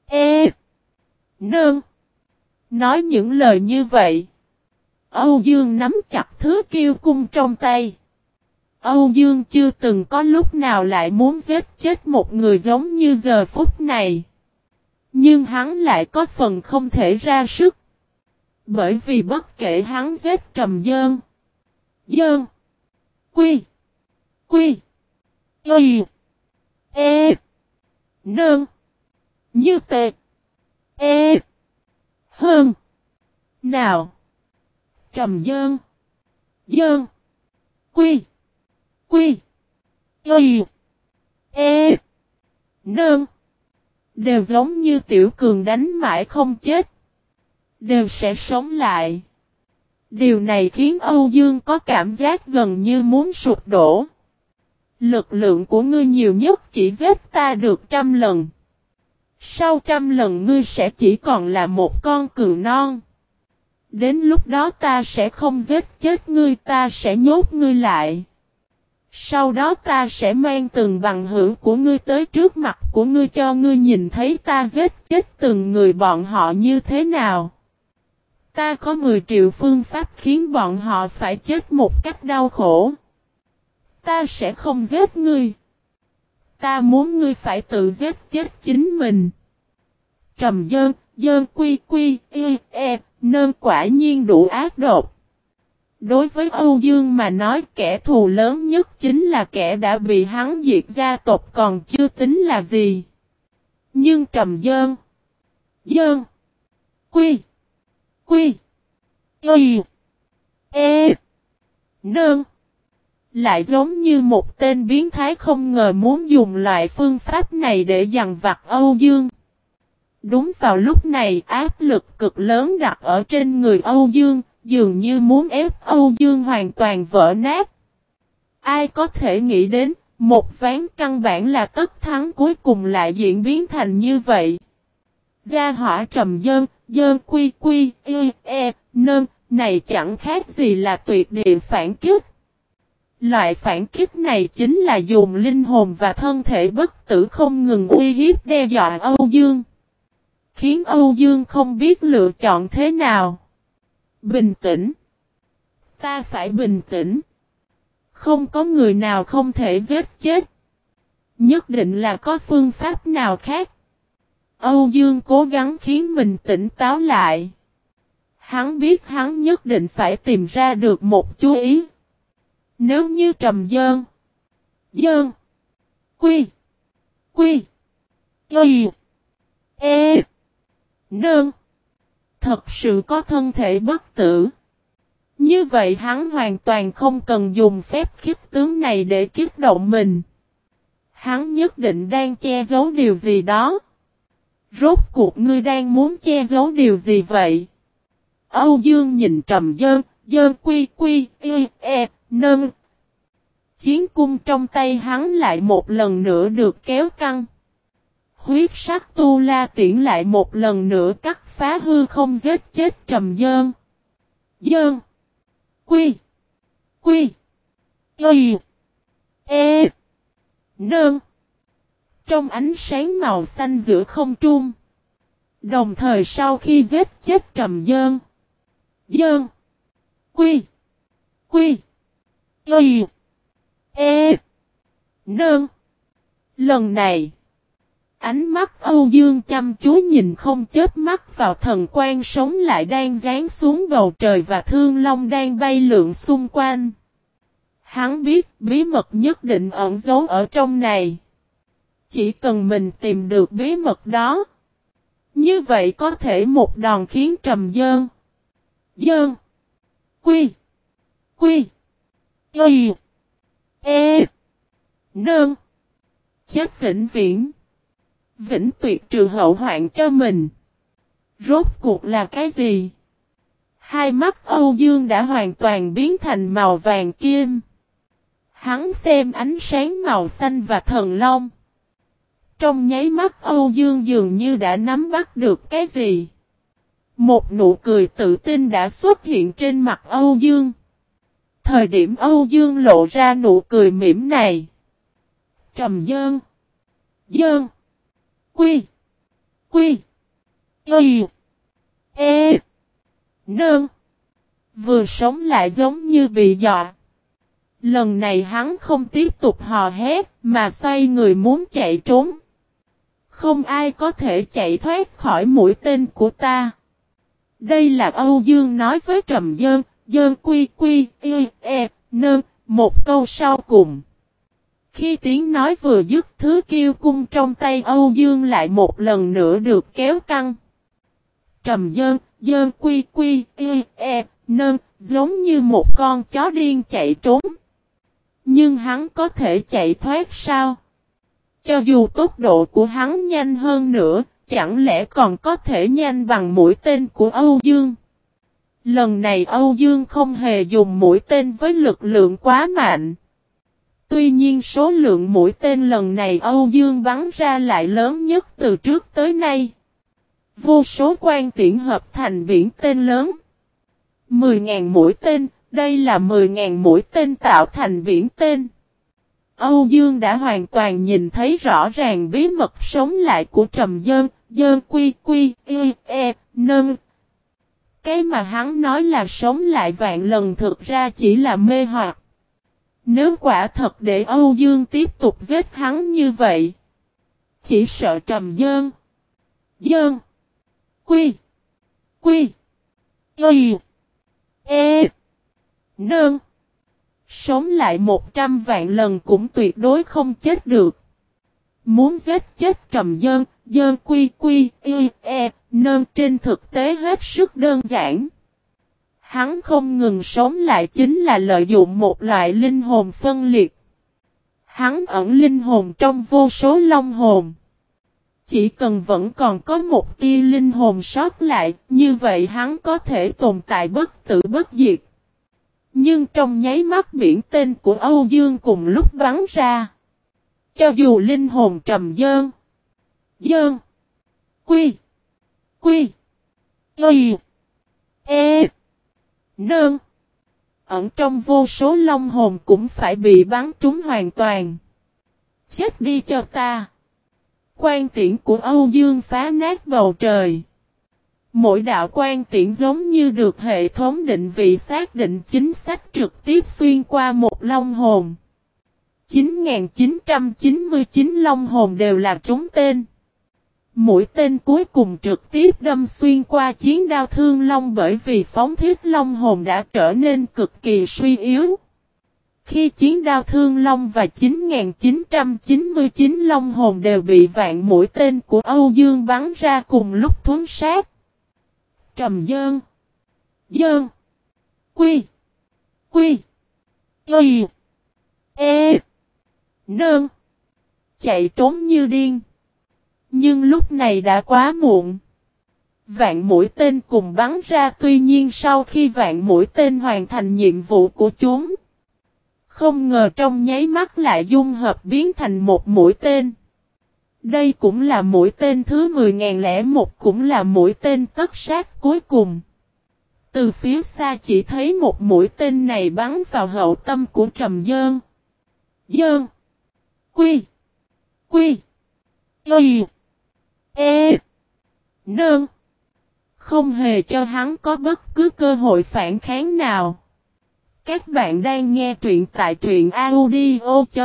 E. Nương. Nói những lời như vậy. Âu Dương nắm chặt thứ kiêu cung trong tay. Âu Dương chưa từng có lúc nào lại muốn giết chết một người giống như giờ phút này. Nhưng hắn lại có phần không thể ra sức. Bởi vì bất kể hắn giết trầm dơn. Dơn. Quy. Quy. Y. E. Nương. Như tệ. E. Hơn. Nào. Trầm dơn. Dơn. Quy. Quy. Y. E. Nương. Đều giống như tiểu cường đánh mãi không chết. Đều sẽ sống lại. Điều này khiến Âu Dương có cảm giác gần như muốn sụp đổ. Lực lượng của ngươi nhiều nhất chỉ giết ta được trăm lần. Sau trăm lần ngươi sẽ chỉ còn là một con cừu non. Đến lúc đó ta sẽ không giết chết ngươi, ta sẽ nhốt ngươi lại. Sau đó ta sẽ mang từng bằng hữu của ngươi tới trước mặt của ngươi cho ngươi nhìn thấy ta giết chết từng người bọn họ như thế nào. Ta có 10 triệu phương pháp khiến bọn họ phải chết một cách đau khổ. Ta sẽ không giết ngươi. Ta muốn ngươi phải tự giết chết chính mình. Trầm dơn, dơn quy quy, y, e, nơn quả nhiên đủ ác độc. Đối với Âu Dương mà nói kẻ thù lớn nhất chính là kẻ đã bị hắn diệt gia tộc còn chưa tính là gì. Nhưng trầm dơn, dơn, quy, quy, y, e, nơn, lại giống như một tên biến thái không ngờ muốn dùng loại phương pháp này để dằn vặt Âu Dương. Đúng vào lúc này áp lực cực lớn đặt ở trên người Âu Dương, dường như muốn ép Âu Dương hoàn toàn vỡ nát. Ai có thể nghĩ đến, một ván căn bản là tất thắng cuối cùng lại diễn biến thành như vậy. Gia hỏa trầm dơn, dơn quy quy, y, e, nơn, này chẳng khác gì là tuyệt địa phản kích. Loại phản kích này chính là dùng linh hồn và thân thể bất tử không ngừng uy hiếp đe dọa Âu Dương. Khiến Âu Dương không biết lựa chọn thế nào. Bình tĩnh. Ta phải bình tĩnh. Không có người nào không thể giết chết. Nhất định là có phương pháp nào khác. Âu Dương cố gắng khiến mình tỉnh táo lại. Hắn biết hắn nhất định phải tìm ra được một chú ý. Nếu như trầm dơn. Dơn. Quy. Quy. Y. E. Nương. Thật sự có thân thể bất tử. Như vậy hắn hoàn toàn không cần dùng phép khiếp tướng này để kích động mình. Hắn nhất định đang che giấu điều gì đó. Rốt cuộc ngươi đang muốn che giấu điều gì vậy? Âu Dương nhìn trầm dơn, dơn quy quy, y, e, nâng. Chiến cung trong tay hắn lại một lần nữa được kéo căng. Huyết sắc tu la tiễn lại một lần nữa cắt phá hư không giết chết trầm dơn. Dơn. Quy. Quy. Y. E. Nơn. Trong ánh sáng màu xanh giữa không trung. Đồng thời sau khi giết chết trầm dơn. Dơn. Quy. Quy. Y. E. Nơn. Lần này. Ánh mắt Âu Dương chăm chú nhìn không chết mắt vào thần quan sống lại đang dán xuống bầu trời và thương long đang bay lượn xung quanh. Hắn biết, bí mật nhất định ẩn giấu ở trong này. Chỉ cần mình tìm được bí mật đó. Như vậy có thể một đòn khiến trầm dơn. Dơn. Quy. Quy. Y. E. Nơn. Chết vĩnh viễn vĩnh tuyệt trừ hậu hoạn cho mình. Rốt cuộc là cái gì? Hai mắt Âu Dương đã hoàn toàn biến thành màu vàng kim. Hắn xem ánh sáng màu xanh và thần long. Trong nháy mắt Âu Dương dường như đã nắm bắt được cái gì. Một nụ cười tự tin đã xuất hiện trên mặt Âu Dương. Thời điểm Âu Dương lộ ra nụ cười mỉm này. Trầm dơn. Dơn. Quy. Quy. Y. E. Nương. Vừa sống lại giống như bị dọa. Lần này hắn không tiếp tục hò hét mà xoay người muốn chạy trốn. Không ai có thể chạy thoát khỏi mũi tên của ta. Đây là Âu Dương nói với Trầm Dơn, Dơn Quy Quy, Y, E, Nơn, một câu sau cùng. Khi tiếng nói vừa dứt thứ kiêu cung trong tay Âu Dương lại một lần nữa được kéo căng. Trầm dơn, dơn quy quy, y, e, nơn, giống như một con chó điên chạy trốn. Nhưng hắn có thể chạy thoát sao? Cho dù tốc độ của hắn nhanh hơn nữa, chẳng lẽ còn có thể nhanh bằng mũi tên của Âu Dương? Lần này Âu Dương không hề dùng mũi tên với lực lượng quá mạnh. Tuy nhiên số lượng mũi tên lần này Âu Dương bắn ra lại lớn nhất từ trước tới nay. Vô số quan tiễn hợp thành biển tên lớn. 10.000 mũi tên, đây là 10.000 mũi tên tạo thành biển tên. Âu Dương đã hoàn toàn nhìn thấy rõ ràng bí mật sống lại của Trầm Dơn, Dơn Quy Quy, Y, E, Nâng. Cái mà hắn nói là sống lại vạn lần thực ra chỉ là mê hoặc. Nếu quả thật để Âu Dương tiếp tục giết hắn như vậy. Chỉ sợ trầm dơn. Dơn. Quy. Quy. Y. E. Nương. Sống lại một trăm vạn lần cũng tuyệt đối không chết được. Muốn giết chết trầm dơn, dơn quy quy, y, e, nơn trên thực tế hết sức đơn giản. Hắn không ngừng sống lại chính là lợi dụng một loại linh hồn phân liệt. Hắn ẩn linh hồn trong vô số long hồn. Chỉ cần vẫn còn có một tia linh hồn sót lại, như vậy hắn có thể tồn tại bất tử bất diệt. Nhưng trong nháy mắt biển tên của Âu Dương cùng lúc bắn ra. Cho dù linh hồn trầm dơn. Dơn. Quy. Quy. Y. E nương Ẩn trong vô số long hồn cũng phải bị bắn trúng hoàn toàn. Chết đi cho ta. Quan tiễn của Âu Dương phá nát bầu trời. Mỗi đạo quan tiễn giống như được hệ thống định vị xác định chính xác trực tiếp xuyên qua một long hồn. 9.999 long hồn đều là trúng tên. Mũi tên cuối cùng trực tiếp đâm xuyên qua chiến đao thương long bởi vì phóng thiết long hồn đã trở nên cực kỳ suy yếu. Khi chiến đao thương long và 9.999 long hồn đều bị vạn mũi tên của Âu Dương bắn ra cùng lúc thuấn sát. Trầm dơn. Dơn. Quy. Quy. Y. E. Nơn. Chạy trốn như điên. Nhưng lúc này đã quá muộn. Vạn mũi tên cùng bắn ra tuy nhiên sau khi vạn mũi tên hoàn thành nhiệm vụ của chúng. Không ngờ trong nháy mắt lại dung hợp biến thành một mũi tên. Đây cũng là mũi tên thứ 10.001 cũng là mũi tên tất sát cuối cùng. Từ phía xa chỉ thấy một mũi tên này bắn vào hậu tâm của Trầm Dơn. Dơn. Quy. Quy. Y. E. Nương. Không hề cho hắn có bất cứ cơ hội phản kháng nào. Các bạn đang nghe truyện tại truyện audio.fiz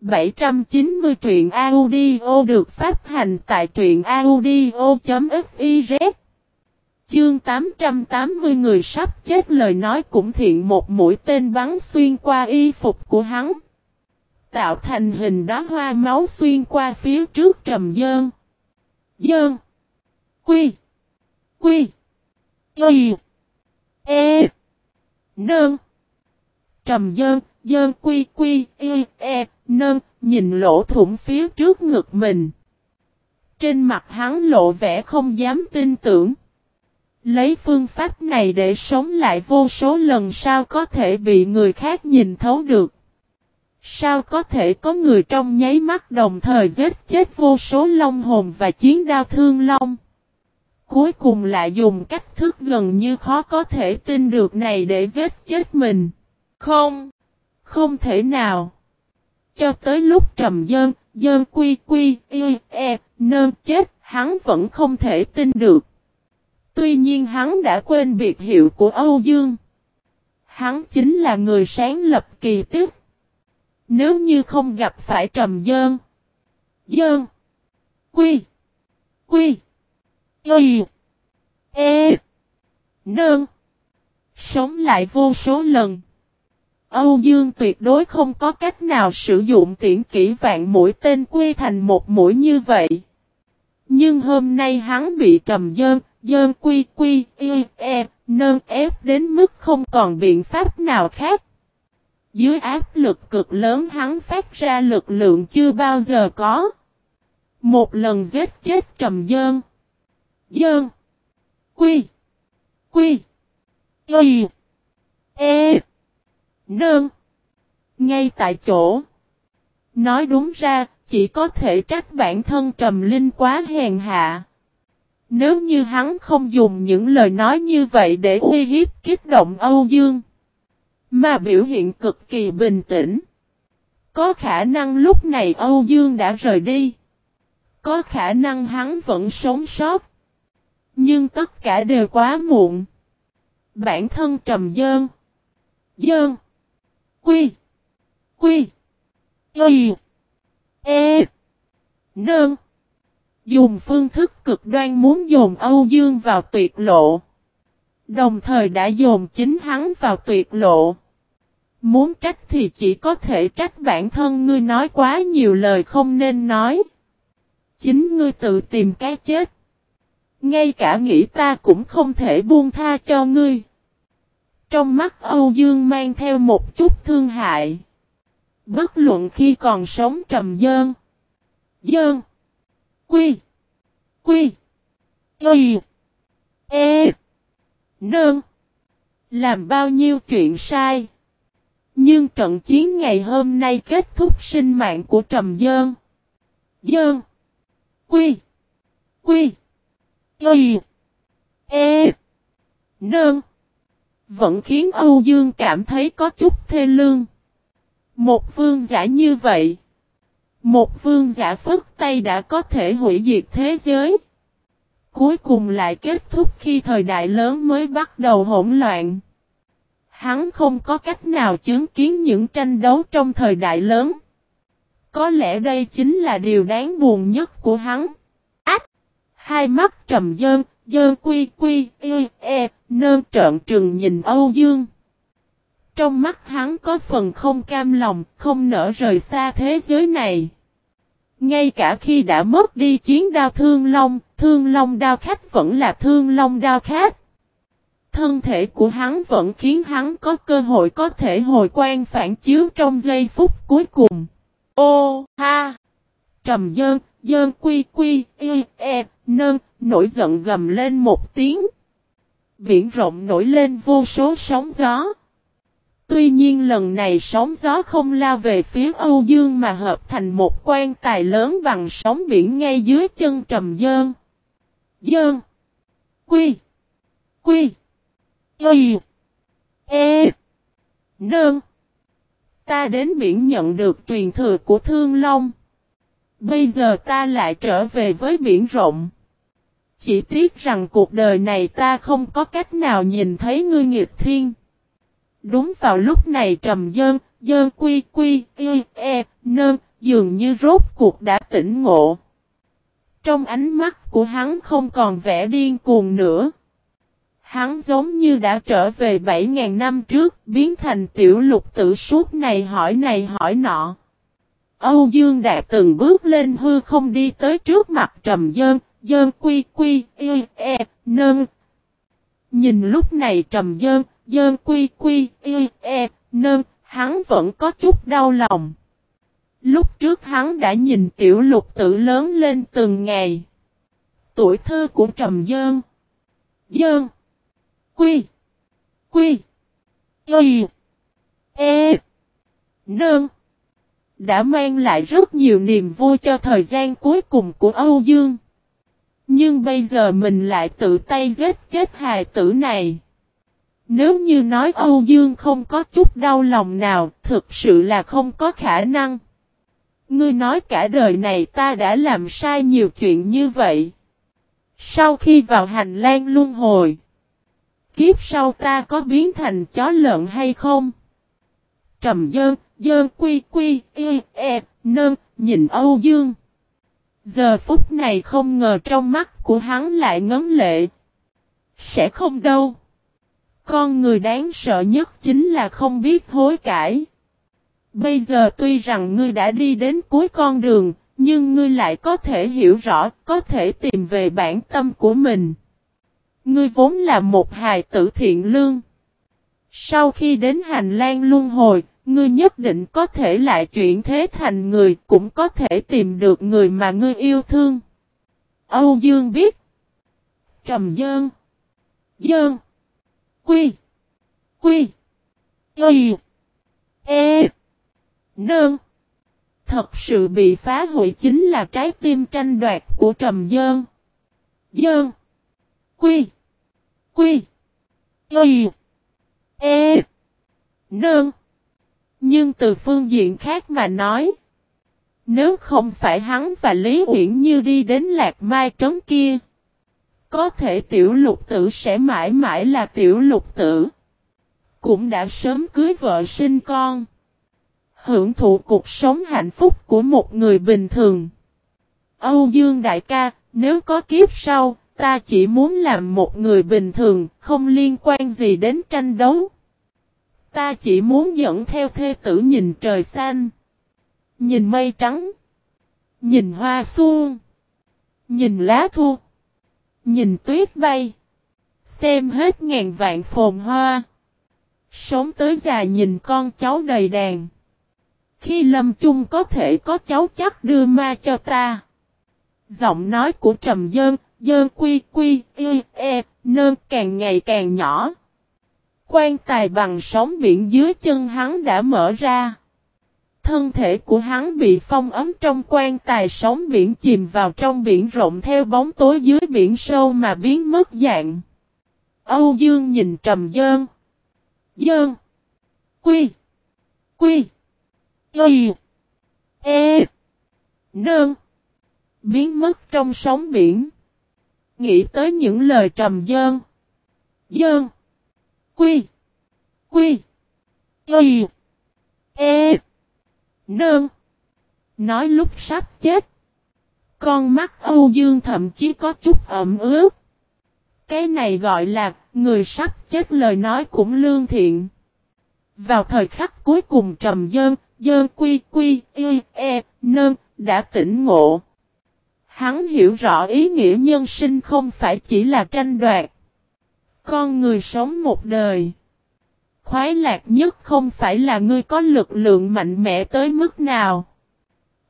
790 truyện audio được phát hành tại truyện audio.fiz Chương 880 người sắp chết, lời nói cũng thiện một mũi tên bắn xuyên qua y phục của hắn. Tạo thành hình đá hoa máu xuyên qua phía trước trầm dơn. Dơn. Quy. Quy. Y. E. Nơn. Trầm dơn, dơn quy quy, y, e, nơn, nhìn lỗ thủng phía trước ngực mình. Trên mặt hắn lộ vẻ không dám tin tưởng. Lấy phương pháp này để sống lại vô số lần sao có thể bị người khác nhìn thấu được. Sao có thể có người trong nháy mắt đồng thời giết chết vô số long hồn và chiến đao thương long. Cuối cùng lại dùng cách thức gần như khó có thể tin được này để giết chết mình. Không, không thể nào. Cho tới lúc trầm dơn, dơn quy quy, y, e, nơn chết, hắn vẫn không thể tin được. Tuy nhiên hắn đã quên biệt hiệu của Âu Dương. Hắn chính là người sáng lập kỳ tích. Nếu như không gặp phải trầm dơn. Dơn. Quy. Quy. Y. E. Nơn. Sống lại vô số lần. Âu Dương tuyệt đối không có cách nào sử dụng tiễn kỹ vạn mũi tên quy thành một mũi như vậy. Nhưng hôm nay hắn bị trầm dơn, dơn quy quy, y, e, nơn ép đến mức không còn biện pháp nào khác. Dưới áp lực cực lớn hắn phát ra lực lượng chưa bao giờ có. Một lần giết chết trầm dơn. Dơn. Quy. Quy. Y. E. Nơn. Ngay tại chỗ. Nói đúng ra, chỉ có thể trách bản thân trầm linh quá hèn hạ. Nếu như hắn không dùng những lời nói như vậy để uy hiếp kích động Âu Dương. Mà biểu hiện cực kỳ bình tĩnh. Có khả năng lúc này Âu Dương đã rời đi. Có khả năng hắn vẫn sống sót. Nhưng tất cả đều quá muộn. Bản thân trầm dơn. Dơn. Quy. Quy. Y. E. Nơn. Dùng phương thức cực đoan muốn dồn Âu Dương vào tuyệt lộ. Đồng thời đã dồn chính hắn vào tuyệt lộ. Muốn trách thì chỉ có thể trách bản thân ngươi nói quá nhiều lời không nên nói. Chính ngươi tự tìm cái chết. Ngay cả nghĩ ta cũng không thể buông tha cho ngươi. Trong mắt Âu Dương mang theo một chút thương hại. Bất luận khi còn sống trầm dơn. Dơn. Quy. Quy. Quy. E. Nương Làm bao nhiêu chuyện sai. Nhưng trận chiến ngày hôm nay kết thúc sinh mạng của Trầm Dơn. Dơn. Quy. Quy. Y. E. Nơn. Vẫn khiến Âu Dương cảm thấy có chút thê lương. Một vương giả như vậy. Một vương giả phức tay đã có thể hủy diệt thế giới. Cuối cùng lại kết thúc khi thời đại lớn mới bắt đầu hỗn loạn. Hắn không có cách nào chứng kiến những tranh đấu trong thời đại lớn. Có lẽ đây chính là điều đáng buồn nhất của hắn. Ách! Hai mắt trầm dơn, dơn quy quy, y, e, nơn trợn trừng nhìn Âu Dương. Trong mắt hắn có phần không cam lòng, không nỡ rời xa thế giới này. Ngay cả khi đã mất đi chiến đao thương long, thương long đao khách vẫn là thương long đao khách. Thân thể của hắn vẫn khiến hắn có cơ hội có thể hồi quan phản chiếu trong giây phút cuối cùng. Ô, ha! Trầm dơn, dơn quy quy, y, e, nơn, nổi giận gầm lên một tiếng. Biển rộng nổi lên vô số sóng gió. Tuy nhiên lần này sóng gió không lao về phía Âu Dương mà hợp thành một quan tài lớn bằng sóng biển ngay dưới chân trầm dơn. Dơn. Quy. Quy. Y. E. Nơn. Ta đến biển nhận được truyền thừa của Thương Long. Bây giờ ta lại trở về với biển rộng. Chỉ tiếc rằng cuộc đời này ta không có cách nào nhìn thấy ngươi nghịch thiên. Đúng vào lúc này trầm dơn, dơn quy quy, y, e, nơn, dường như rốt cuộc đã tỉnh ngộ. Trong ánh mắt của hắn không còn vẻ điên cuồng nữa. Hắn giống như đã trở về 7.000 năm trước, biến thành tiểu lục tử suốt này hỏi này hỏi nọ. Âu Dương Đạt từng bước lên hư không đi tới trước mặt trầm dơn, dơn quy quy, y, e, nơn. Nhìn lúc này trầm dơn, dơn quy quy, y, e, nơn, hắn vẫn có chút đau lòng. Lúc trước hắn đã nhìn tiểu lục tử lớn lên từng ngày. Tuổi thơ của trầm dơn. Dơn. Quy. Quy. Y. E. Nơn. Đã mang lại rất nhiều niềm vui cho thời gian cuối cùng của Âu Dương. Nhưng bây giờ mình lại tự tay giết chết hài tử này. Nếu như nói Âu Dương không có chút đau lòng nào, thực sự là không có khả năng. Ngươi nói cả đời này ta đã làm sai nhiều chuyện như vậy. Sau khi vào hành lang luân hồi, kiếp sau ta có biến thành chó lợn hay không? Trầm dơn, dơn quy quy, y, e, nơn, nhìn Âu Dương. Giờ phút này không ngờ trong mắt của hắn lại ngấm lệ. Sẽ không đâu. Con người đáng sợ nhất chính là không biết hối cải. Bây giờ tuy rằng ngươi đã đi đến cuối con đường, nhưng ngươi lại có thể hiểu rõ, có thể tìm về bản tâm của mình. Ngươi vốn là một hài tử thiện lương. Sau khi đến hành lang luân hồi, ngươi nhất định có thể lại chuyển thế thành người, cũng có thể tìm được người mà ngươi yêu thương. Âu Dương biết. Trầm Dơn. Dơn. Quy. Quy. Y. E. nương Thật sự bị phá hủy chính là trái tim tranh đoạt của Trầm Dơn. Dơn. Quy. Quy. Y. E. nương Nhưng từ phương diện khác mà nói. Nếu không phải hắn và Lý Uyển Như đi đến Lạc Mai Trấn kia. Có thể tiểu lục tử sẽ mãi mãi là tiểu lục tử. Cũng đã sớm cưới vợ sinh con. Hưởng thụ cuộc sống hạnh phúc của một người bình thường. Âu Dương đại ca, nếu có kiếp sau, ta chỉ muốn làm một người bình thường, không liên quan gì đến tranh đấu. Ta chỉ muốn dẫn theo thê tử nhìn trời xanh, nhìn mây trắng, nhìn hoa xuông. nhìn lá thu, nhìn tuyết bay, xem hết ngàn vạn phồn hoa. Sống tới già nhìn con cháu đầy đàn. Khi lâm chung có thể có cháu chắc đưa ma cho ta. Giọng nói của trầm dơn, dơn quy quy, y, e, nơn càng ngày càng nhỏ. Quan tài bằng sóng biển dưới chân hắn đã mở ra. Thân thể của hắn bị phong ấm trong quan tài sóng biển chìm vào trong biển rộng theo bóng tối dưới biển sâu mà biến mất dạng. Âu Dương nhìn trầm dơn. Dơn. Quy. Quy. Y. E. Nơn. Biến mất trong sóng biển. Nghĩ tới những lời trầm dơn. Dơn. Quy. Quy. Y. E. Nơn. Nói lúc sắp chết. Con mắt Âu Dương thậm chí có chút ẩm ướt. Cái này gọi là người sắp chết lời nói cũng lương thiện. Vào thời khắc cuối cùng trầm dơn, dơn quy quy, y, e, nơn, đã tỉnh ngộ. Hắn hiểu rõ ý nghĩa nhân sinh không phải chỉ là tranh đoạt. Con người sống một đời. Khoái lạc nhất không phải là ngươi có lực lượng mạnh mẽ tới mức nào.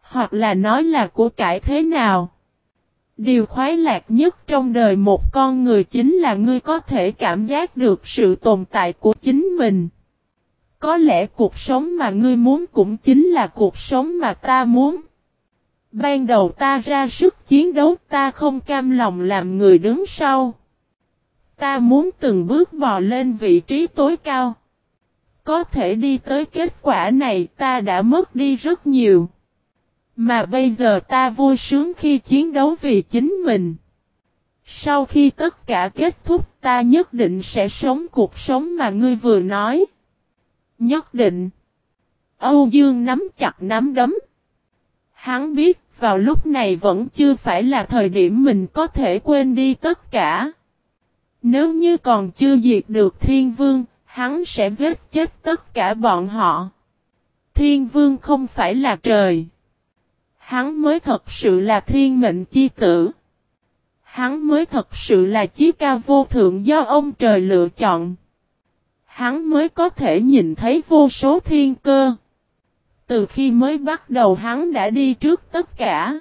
Hoặc là nói là của cải thế nào. Điều khoái lạc nhất trong đời một con người chính là ngươi có thể cảm giác được sự tồn tại của chính mình. Có lẽ cuộc sống mà ngươi muốn cũng chính là cuộc sống mà ta muốn. Ban đầu ta ra sức chiến đấu, ta không cam lòng làm người đứng sau. Ta muốn từng bước bò lên vị trí tối cao. Có thể đi tới kết quả này ta đã mất đi rất nhiều. Mà bây giờ ta vui sướng khi chiến đấu vì chính mình. Sau khi tất cả kết thúc ta nhất định sẽ sống cuộc sống mà ngươi vừa nói. Nhất định. Âu Dương nắm chặt nắm đấm. Hắn biết vào lúc này vẫn chưa phải là thời điểm mình có thể quên đi tất cả. Nếu như còn chưa diệt được thiên vương, hắn sẽ giết chết tất cả bọn họ. Thiên vương không phải là trời. Hắn mới thật sự là thiên mệnh chi tử. Hắn mới thật sự là chí cao vô thượng do ông trời lựa chọn. Hắn mới có thể nhìn thấy vô số thiên cơ. Từ khi mới bắt đầu hắn đã đi trước tất cả.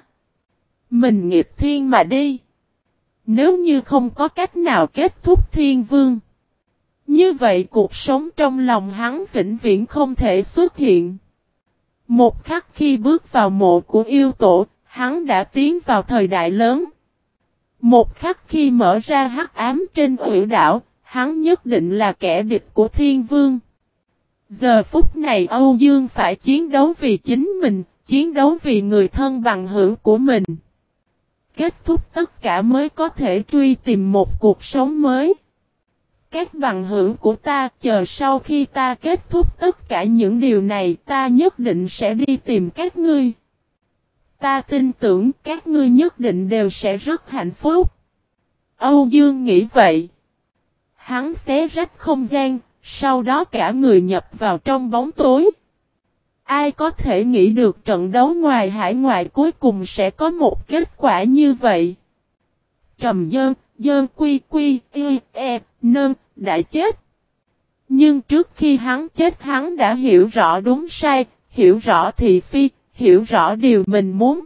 Mình nghiệp thiên mà đi. Nếu như không có cách nào kết thúc thiên vương. Như vậy cuộc sống trong lòng hắn vĩnh viễn không thể xuất hiện. Một khắc khi bước vào mộ của yêu tổ, hắn đã tiến vào thời đại lớn. Một khắc khi mở ra hắc ám trên ủy đảo, hắn nhất định là kẻ địch của thiên vương. Giờ phút này Âu Dương phải chiến đấu vì chính mình, chiến đấu vì người thân bằng hữu của mình. Kết thúc tất cả mới có thể truy tìm một cuộc sống mới. Các bằng hữu của ta chờ sau khi ta kết thúc tất cả những điều này ta nhất định sẽ đi tìm các ngươi. Ta tin tưởng các ngươi nhất định đều sẽ rất hạnh phúc. Âu Dương nghĩ vậy. Hắn xé rách không gian, sau đó cả người nhập vào trong bóng tối. Ai có thể nghĩ được trận đấu ngoài hải ngoại cuối cùng sẽ có một kết quả như vậy? Trầm dơn, dơn quy quy, y, e, nơn, đã chết. Nhưng trước khi hắn chết hắn đã hiểu rõ đúng sai, hiểu rõ thị phi, hiểu rõ điều mình muốn.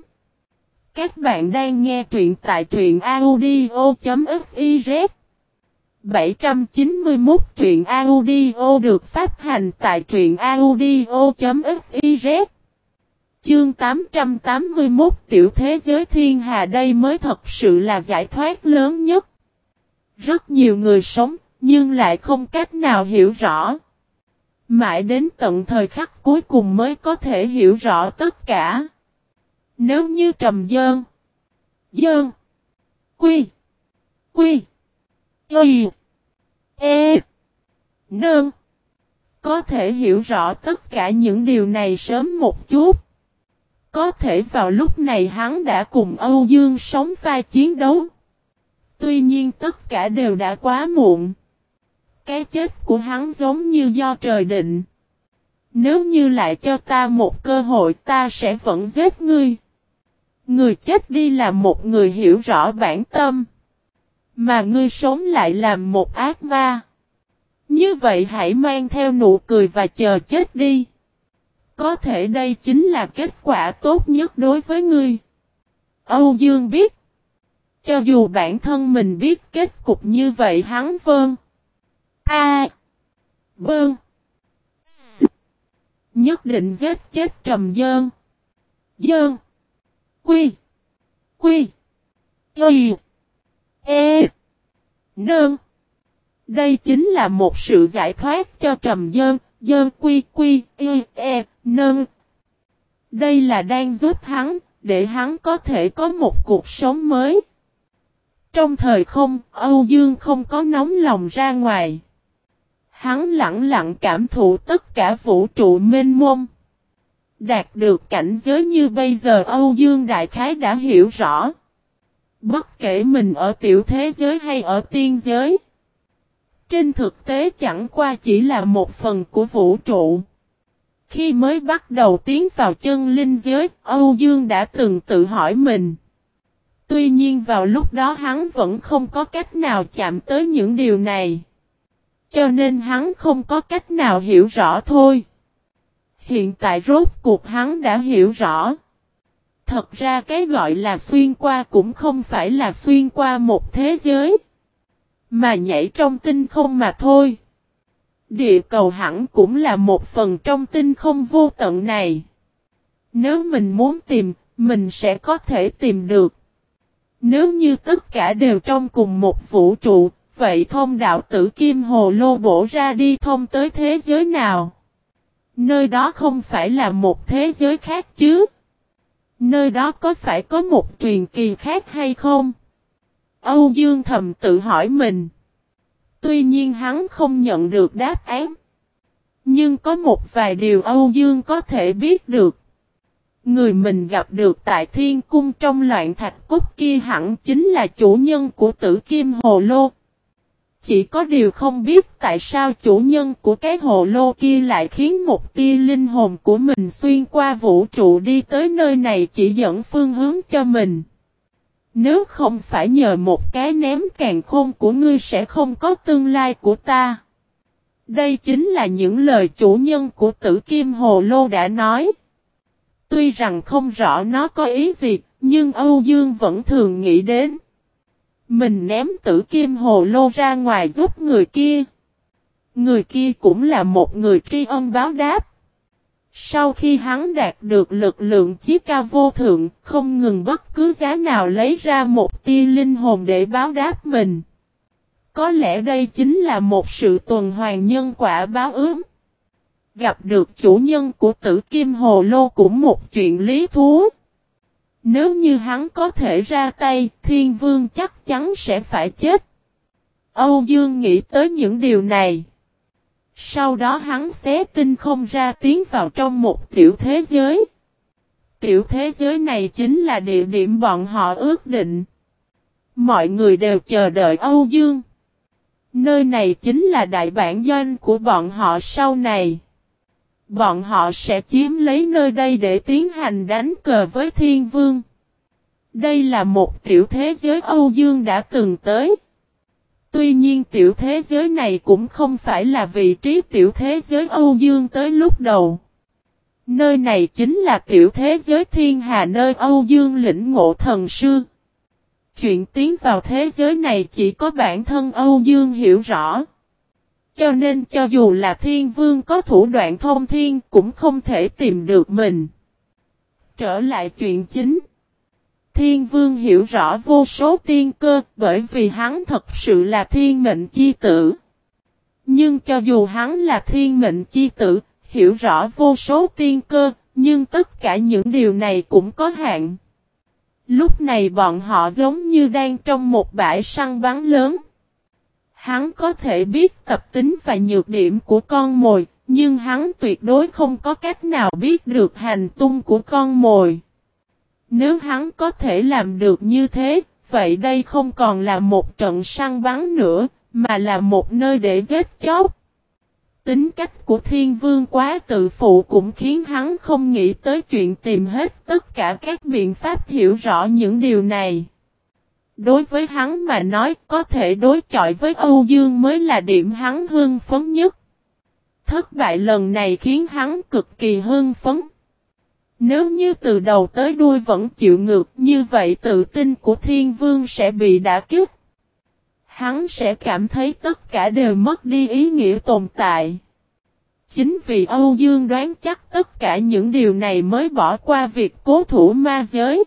Các bạn đang nghe truyện tại truyện audio.fiz 791 truyện audio được phát hành tại truyện audio.fiz Chương 881 tiểu thế giới thiên hà đây mới thật sự là giải thoát lớn nhất. Rất nhiều người sống, nhưng lại không cách nào hiểu rõ. Mãi đến tận thời khắc cuối cùng mới có thể hiểu rõ tất cả. Nếu như trầm dơn, dơn, quy, quy, y, e, nơn, có thể hiểu rõ tất cả những điều này sớm một chút. Có thể vào lúc này hắn đã cùng Âu Dương sống pha chiến đấu. Tuy nhiên tất cả đều đã quá muộn. Cái chết của hắn giống như do trời định. Nếu như lại cho ta một cơ hội ta sẽ vẫn giết ngươi. Người chết đi là một người hiểu rõ bản tâm. Mà ngươi sống lại làm một ác ma. Như vậy hãy mang theo nụ cười và chờ chết đi. Có thể đây chính là kết quả tốt nhất đối với ngươi. Âu Dương biết. Cho dù bản thân mình biết kết cục như vậy hắn vơn. A. À. Bơn. Nhất định giết chết trầm dơn. Dơn. Quy. Quy. Y. E. Nơn. Đây chính là một sự giải thoát cho trầm dơn, dơn quy quy, y, e, nâng Đây là đang giúp hắn, để hắn có thể có một cuộc sống mới. Trong thời không, Âu Dương không có nóng lòng ra ngoài. Hắn lặng lặng cảm thụ tất cả vũ trụ mênh mông. Đạt được cảnh giới như bây giờ Âu Dương Đại Khái đã hiểu rõ. Bất kể mình ở tiểu thế giới hay ở tiên giới. Trên thực tế chẳng qua chỉ là một phần của vũ trụ. Khi mới bắt đầu tiến vào chân linh giới, Âu Dương đã từng tự hỏi mình. Tuy nhiên vào lúc đó hắn vẫn không có cách nào chạm tới những điều này. Cho nên hắn không có cách nào hiểu rõ thôi. Hiện tại rốt cuộc hắn đã hiểu rõ. Thật ra cái gọi là xuyên qua cũng không phải là xuyên qua một thế giới. Mà nhảy trong tinh không mà thôi. Địa cầu hẳn cũng là một phần trong tinh không vô tận này. Nếu mình muốn tìm, mình sẽ có thể tìm được. Nếu như tất cả đều trong cùng một vũ trụ, vậy thông đạo tử kim hồ lô bổ ra đi thông tới thế giới nào? Nơi đó không phải là một thế giới khác chứ? Nơi đó có phải có một truyền kỳ khác hay không? Âu Dương thầm tự hỏi mình. Tuy nhiên hắn không nhận được đáp án. Nhưng có một vài điều Âu Dương có thể biết được. Người mình gặp được tại thiên cung trong loạn thạch cốt kia hẳn chính là chủ nhân của tử kim hồ lô. Chỉ có điều không biết tại sao chủ nhân của cái hồ lô kia lại khiến một tia linh hồn của mình xuyên qua vũ trụ đi tới nơi này chỉ dẫn phương hướng cho mình. Nếu không phải nhờ một cái ném càng khôn của ngươi sẽ không có tương lai của ta. Đây chính là những lời chủ nhân của tử kim hồ lô đã nói. Tuy rằng không rõ nó có ý gì, nhưng Âu Dương vẫn thường nghĩ đến. Mình ném tử kim hồ lô ra ngoài giúp người kia. Người kia cũng là một người tri ân báo đáp. Sau khi hắn đạt được lực lượng chiếc ca vô thượng, không ngừng bất cứ giá nào lấy ra một tia linh hồn để báo đáp mình. Có lẽ đây chính là một sự tuần hoàn nhân quả báo ướm. Gặp được chủ nhân của tử kim hồ lô cũng một chuyện lý thú. Nếu như hắn có thể ra tay, thiên vương chắc chắn sẽ phải chết. Âu Dương nghĩ tới những điều này. Sau đó hắn xé tinh không ra tiến vào trong một tiểu thế giới. Tiểu thế giới này chính là địa điểm bọn họ ước định. Mọi người đều chờ đợi Âu Dương. Nơi này chính là đại bản doanh của bọn họ sau này. Bọn họ sẽ chiếm lấy nơi đây để tiến hành đánh cờ với thiên vương. Đây là một tiểu thế giới Âu Dương đã từng tới. Tuy nhiên tiểu thế giới này cũng không phải là vị trí tiểu thế giới Âu Dương tới lúc đầu. Nơi này chính là tiểu thế giới thiên hà nơi Âu Dương lĩnh ngộ thần sư. Chuyện tiến vào thế giới này chỉ có bản thân Âu Dương hiểu rõ. Cho nên cho dù là thiên vương có thủ đoạn thông thiên cũng không thể tìm được mình. Trở lại chuyện chính. Thiên vương hiểu rõ vô số tiên cơ bởi vì hắn thật sự là thiên mệnh chi tử. Nhưng cho dù hắn là thiên mệnh chi tử, hiểu rõ vô số tiên cơ, nhưng tất cả những điều này cũng có hạn. Lúc này bọn họ giống như đang trong một bãi săn bắn lớn. Hắn có thể biết tập tính và nhược điểm của con mồi, Nhưng hắn tuyệt đối không có cách nào biết được hành tung của con mồi. Nếu hắn có thể làm được như thế, vậy đây không còn là một trận săn bắn nữa, mà là một nơi để giết chóc. Tính cách của thiên vương quá tự phụ cũng khiến hắn không nghĩ tới chuyện tìm hết tất cả các biện pháp hiểu rõ những điều này. Đối với hắn mà nói có thể đối chọi với Âu Dương mới là điểm hắn hưng phấn nhất. Thất bại lần này khiến hắn cực kỳ hưng phấn. Nếu như từ đầu tới đuôi vẫn chịu ngược như vậy tự tin của thiên vương sẽ bị đả kích. Hắn sẽ cảm thấy tất cả đều mất đi ý nghĩa tồn tại. Chính vì Âu Dương đoán chắc tất cả những điều này mới bỏ qua việc cố thủ ma giới.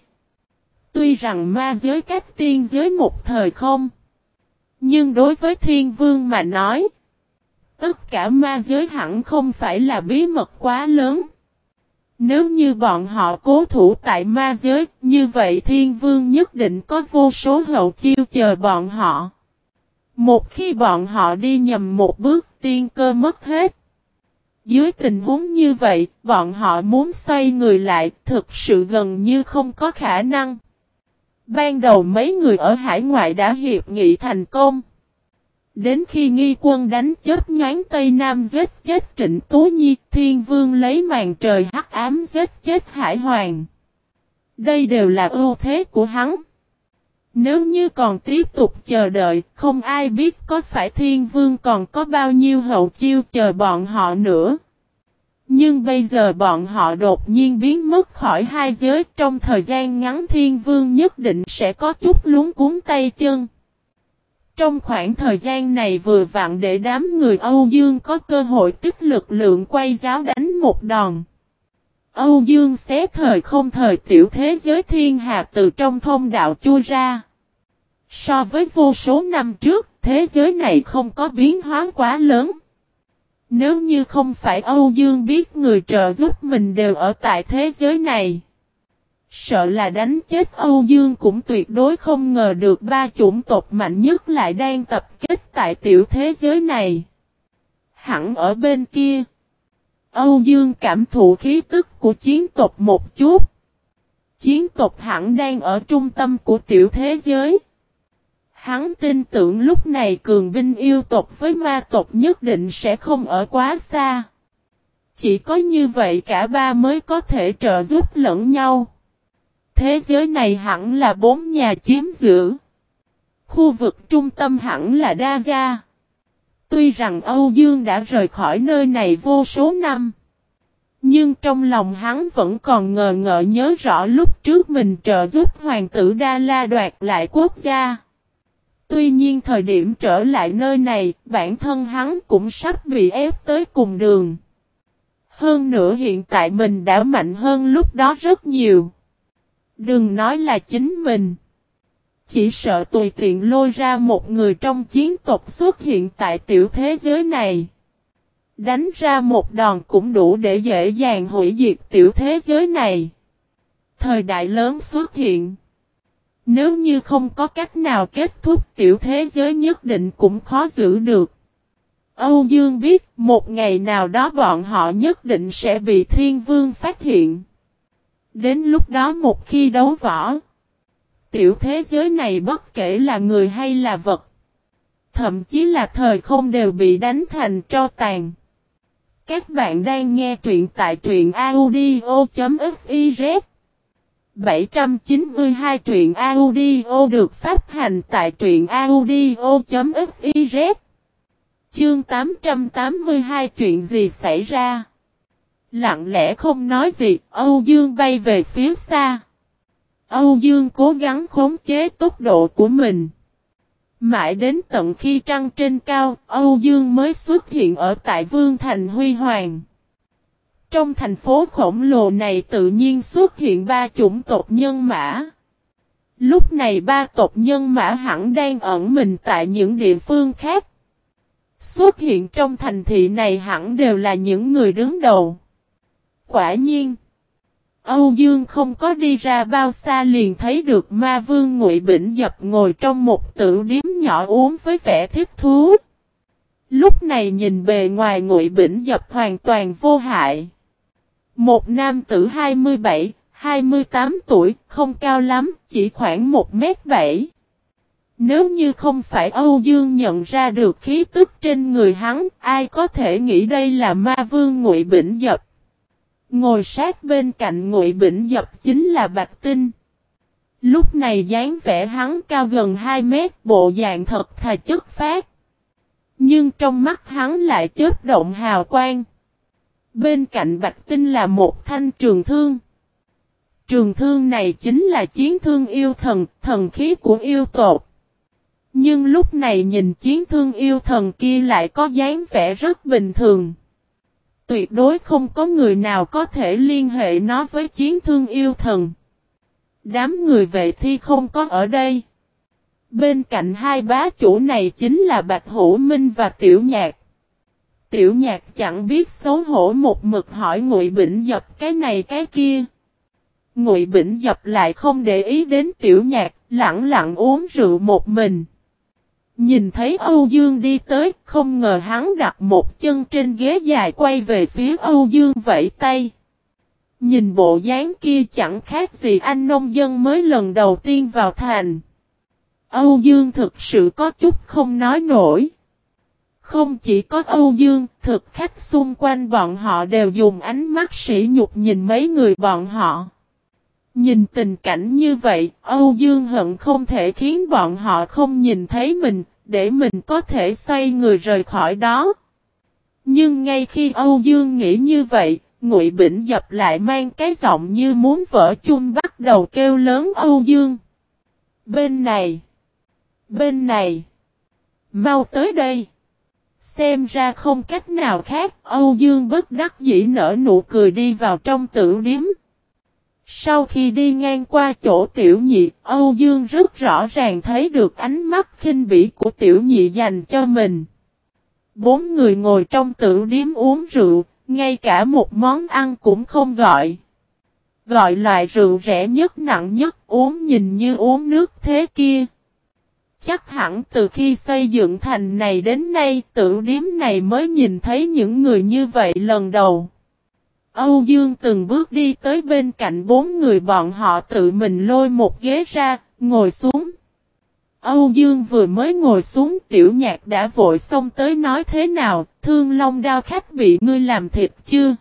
Tuy rằng ma giới cách tiên giới một thời không. Nhưng đối với thiên vương mà nói. Tất cả ma giới hẳn không phải là bí mật quá lớn. Nếu như bọn họ cố thủ tại ma giới, như vậy thiên vương nhất định có vô số hậu chiêu chờ bọn họ. Một khi bọn họ đi nhầm một bước tiên cơ mất hết. Dưới tình huống như vậy, bọn họ muốn xoay người lại thực sự gần như không có khả năng. Ban đầu mấy người ở hải ngoại đã hiệp nghị thành công. Đến khi nghi quân đánh chết nhoáng Tây Nam giết chết Trịnh Tú Nhi, Thiên Vương lấy màn trời hắc ám giết chết Hải Hoàng. Đây đều là ưu thế của hắn. Nếu như còn tiếp tục chờ đợi, không ai biết có phải Thiên Vương còn có bao nhiêu hậu chiêu chờ bọn họ nữa. Nhưng bây giờ bọn họ đột nhiên biến mất khỏi hai giới trong thời gian ngắn Thiên Vương nhất định sẽ có chút luống cuốn tay chân. Trong khoảng thời gian này vừa vặn để đám người Âu Dương có cơ hội tích lực lượng quay giáo đánh một đòn. Âu Dương xé thời không thời tiểu thế giới thiên hạ từ trong thông đạo chui ra. So với vô số năm trước, thế giới này không có biến hóa quá lớn. Nếu như không phải Âu Dương biết người trợ giúp mình đều ở tại thế giới này. Sợ là đánh chết Âu Dương cũng tuyệt đối không ngờ được ba chủng tộc mạnh nhất lại đang tập kết tại tiểu thế giới này. Hẳn ở bên kia. Âu Dương cảm thụ khí tức của chiến tộc một chút. Chiến tộc hẳn đang ở trung tâm của tiểu thế giới. Hắn tin tưởng lúc này cường binh yêu tộc với ma tộc nhất định sẽ không ở quá xa. Chỉ có như vậy cả ba mới có thể trợ giúp lẫn nhau. Thế giới này hẳn là bốn nhà chiếm giữ. Khu vực trung tâm hẳn là Đa Gia. Tuy rằng Âu Dương đã rời khỏi nơi này vô số năm. Nhưng trong lòng hắn vẫn còn ngờ ngợ nhớ rõ lúc trước mình trợ giúp hoàng tử Đa La đoạt lại quốc gia. Tuy nhiên thời điểm trở lại nơi này, bản thân hắn cũng sắp bị ép tới cùng đường. Hơn nữa hiện tại mình đã mạnh hơn lúc đó rất nhiều. Đừng nói là chính mình. Chỉ sợ tùy tiện lôi ra một người trong chiến tộc xuất hiện tại tiểu thế giới này. Đánh ra một đòn cũng đủ để dễ dàng hủy diệt tiểu thế giới này. Thời đại lớn xuất hiện. Nếu như không có cách nào kết thúc tiểu thế giới nhất định cũng khó giữ được. Âu Dương biết một ngày nào đó bọn họ nhất định sẽ bị thiên vương phát hiện. Đến lúc đó một khi đấu võ, tiểu thế giới này bất kể là người hay là vật, thậm chí là thời không đều bị đánh thành tro tàn. Các bạn đang nghe truyện tại truyện audio.fiz 792 truyện audio được phát hành tại truyện audio.fiz Chương 882 chuyện gì xảy ra? Lặng lẽ không nói gì, Âu Dương bay về phía xa. Âu Dương cố gắng khống chế tốc độ của mình. Mãi đến tận khi trăng trên cao, Âu Dương mới xuất hiện ở tại Vương Thành Huy Hoàng. Trong thành phố khổng lồ này tự nhiên xuất hiện ba chủng tộc nhân mã. Lúc này ba tộc nhân mã hẳn đang ẩn mình tại những địa phương khác. Xuất hiện trong thành thị này hẳn đều là những người đứng đầu. Quả nhiên, Âu Dương không có đi ra bao xa liền thấy được ma vương ngụy bỉnh dập ngồi trong một tử điếm nhỏ uống với vẻ thiết thú. Lúc này nhìn bề ngoài Ngụy Bỉnh Dập hoàn toàn vô hại. Một nam tử 27, 28 tuổi, không cao lắm, chỉ khoảng 1m7. Nếu như không phải Âu Dương nhận ra được khí tức trên người hắn, ai có thể nghĩ đây là ma vương Ngụy Bỉnh Dập. Ngồi sát bên cạnh Ngụy Bỉnh Dập chính là Bạch Tinh. Lúc này dáng vẻ hắn cao gần 2 mét, bộ dạng thật thà chất phát. Nhưng trong mắt hắn lại chớp động hào quang. Bên cạnh Bạch Tinh là một thanh trường thương. Trường thương này chính là chiến thương yêu thần, thần khí của yêu tột. Nhưng lúc này nhìn chiến thương yêu thần kia lại có dáng vẻ rất bình thường. Tuyệt đối không có người nào có thể liên hệ nó với chiến thương yêu thần. Đám người vệ thi không có ở đây. Bên cạnh hai bá chủ này chính là Bạch Hữu Minh và Tiểu Nhạc. Tiểu Nhạc chẳng biết xấu hổ một mực hỏi Ngụy Bỉnh Dập cái này cái kia. Ngụy Bỉnh Dập lại không để ý đến Tiểu Nhạc, lặng lặng uống rượu một mình. Nhìn thấy Âu Dương đi tới, không ngờ hắn đặt một chân trên ghế dài quay về phía Âu Dương vẫy tay. Nhìn bộ dáng kia chẳng khác gì anh nông dân mới lần đầu tiên vào thành. Âu Dương thực sự có chút không nói nổi. Không chỉ có Âu Dương, thực khách xung quanh bọn họ đều dùng ánh mắt sỉ nhục nhìn mấy người bọn họ. Nhìn tình cảnh như vậy, Âu Dương hận không thể khiến bọn họ không nhìn thấy mình, để mình có thể xoay người rời khỏi đó. Nhưng ngay khi Âu Dương nghĩ như vậy, Ngụy Bỉnh dập lại mang cái giọng như muốn vỡ chung bắt đầu kêu lớn Âu Dương. Bên này. Bên này. Mau tới đây. Xem ra không cách nào khác, Âu Dương bất đắc dĩ nở nụ cười đi vào trong tử điếm. Sau khi đi ngang qua chỗ tiểu nhị, Âu Dương rất rõ ràng thấy được ánh mắt khinh bỉ của tiểu nhị dành cho mình. Bốn người ngồi trong tử điếm uống rượu, ngay cả một món ăn cũng không gọi. Gọi loại rượu rẻ nhất nặng nhất uống nhìn như uống nước thế kia. Chắc hẳn từ khi xây dựng thành này đến nay tử điếm này mới nhìn thấy những người như vậy lần đầu. Âu Dương từng bước đi tới bên cạnh bốn người bọn họ tự mình lôi một ghế ra, ngồi xuống. Âu Dương vừa mới ngồi xuống tiểu nhạc đã vội xông tới nói thế nào, thương long đao khách bị ngươi làm thịt chưa?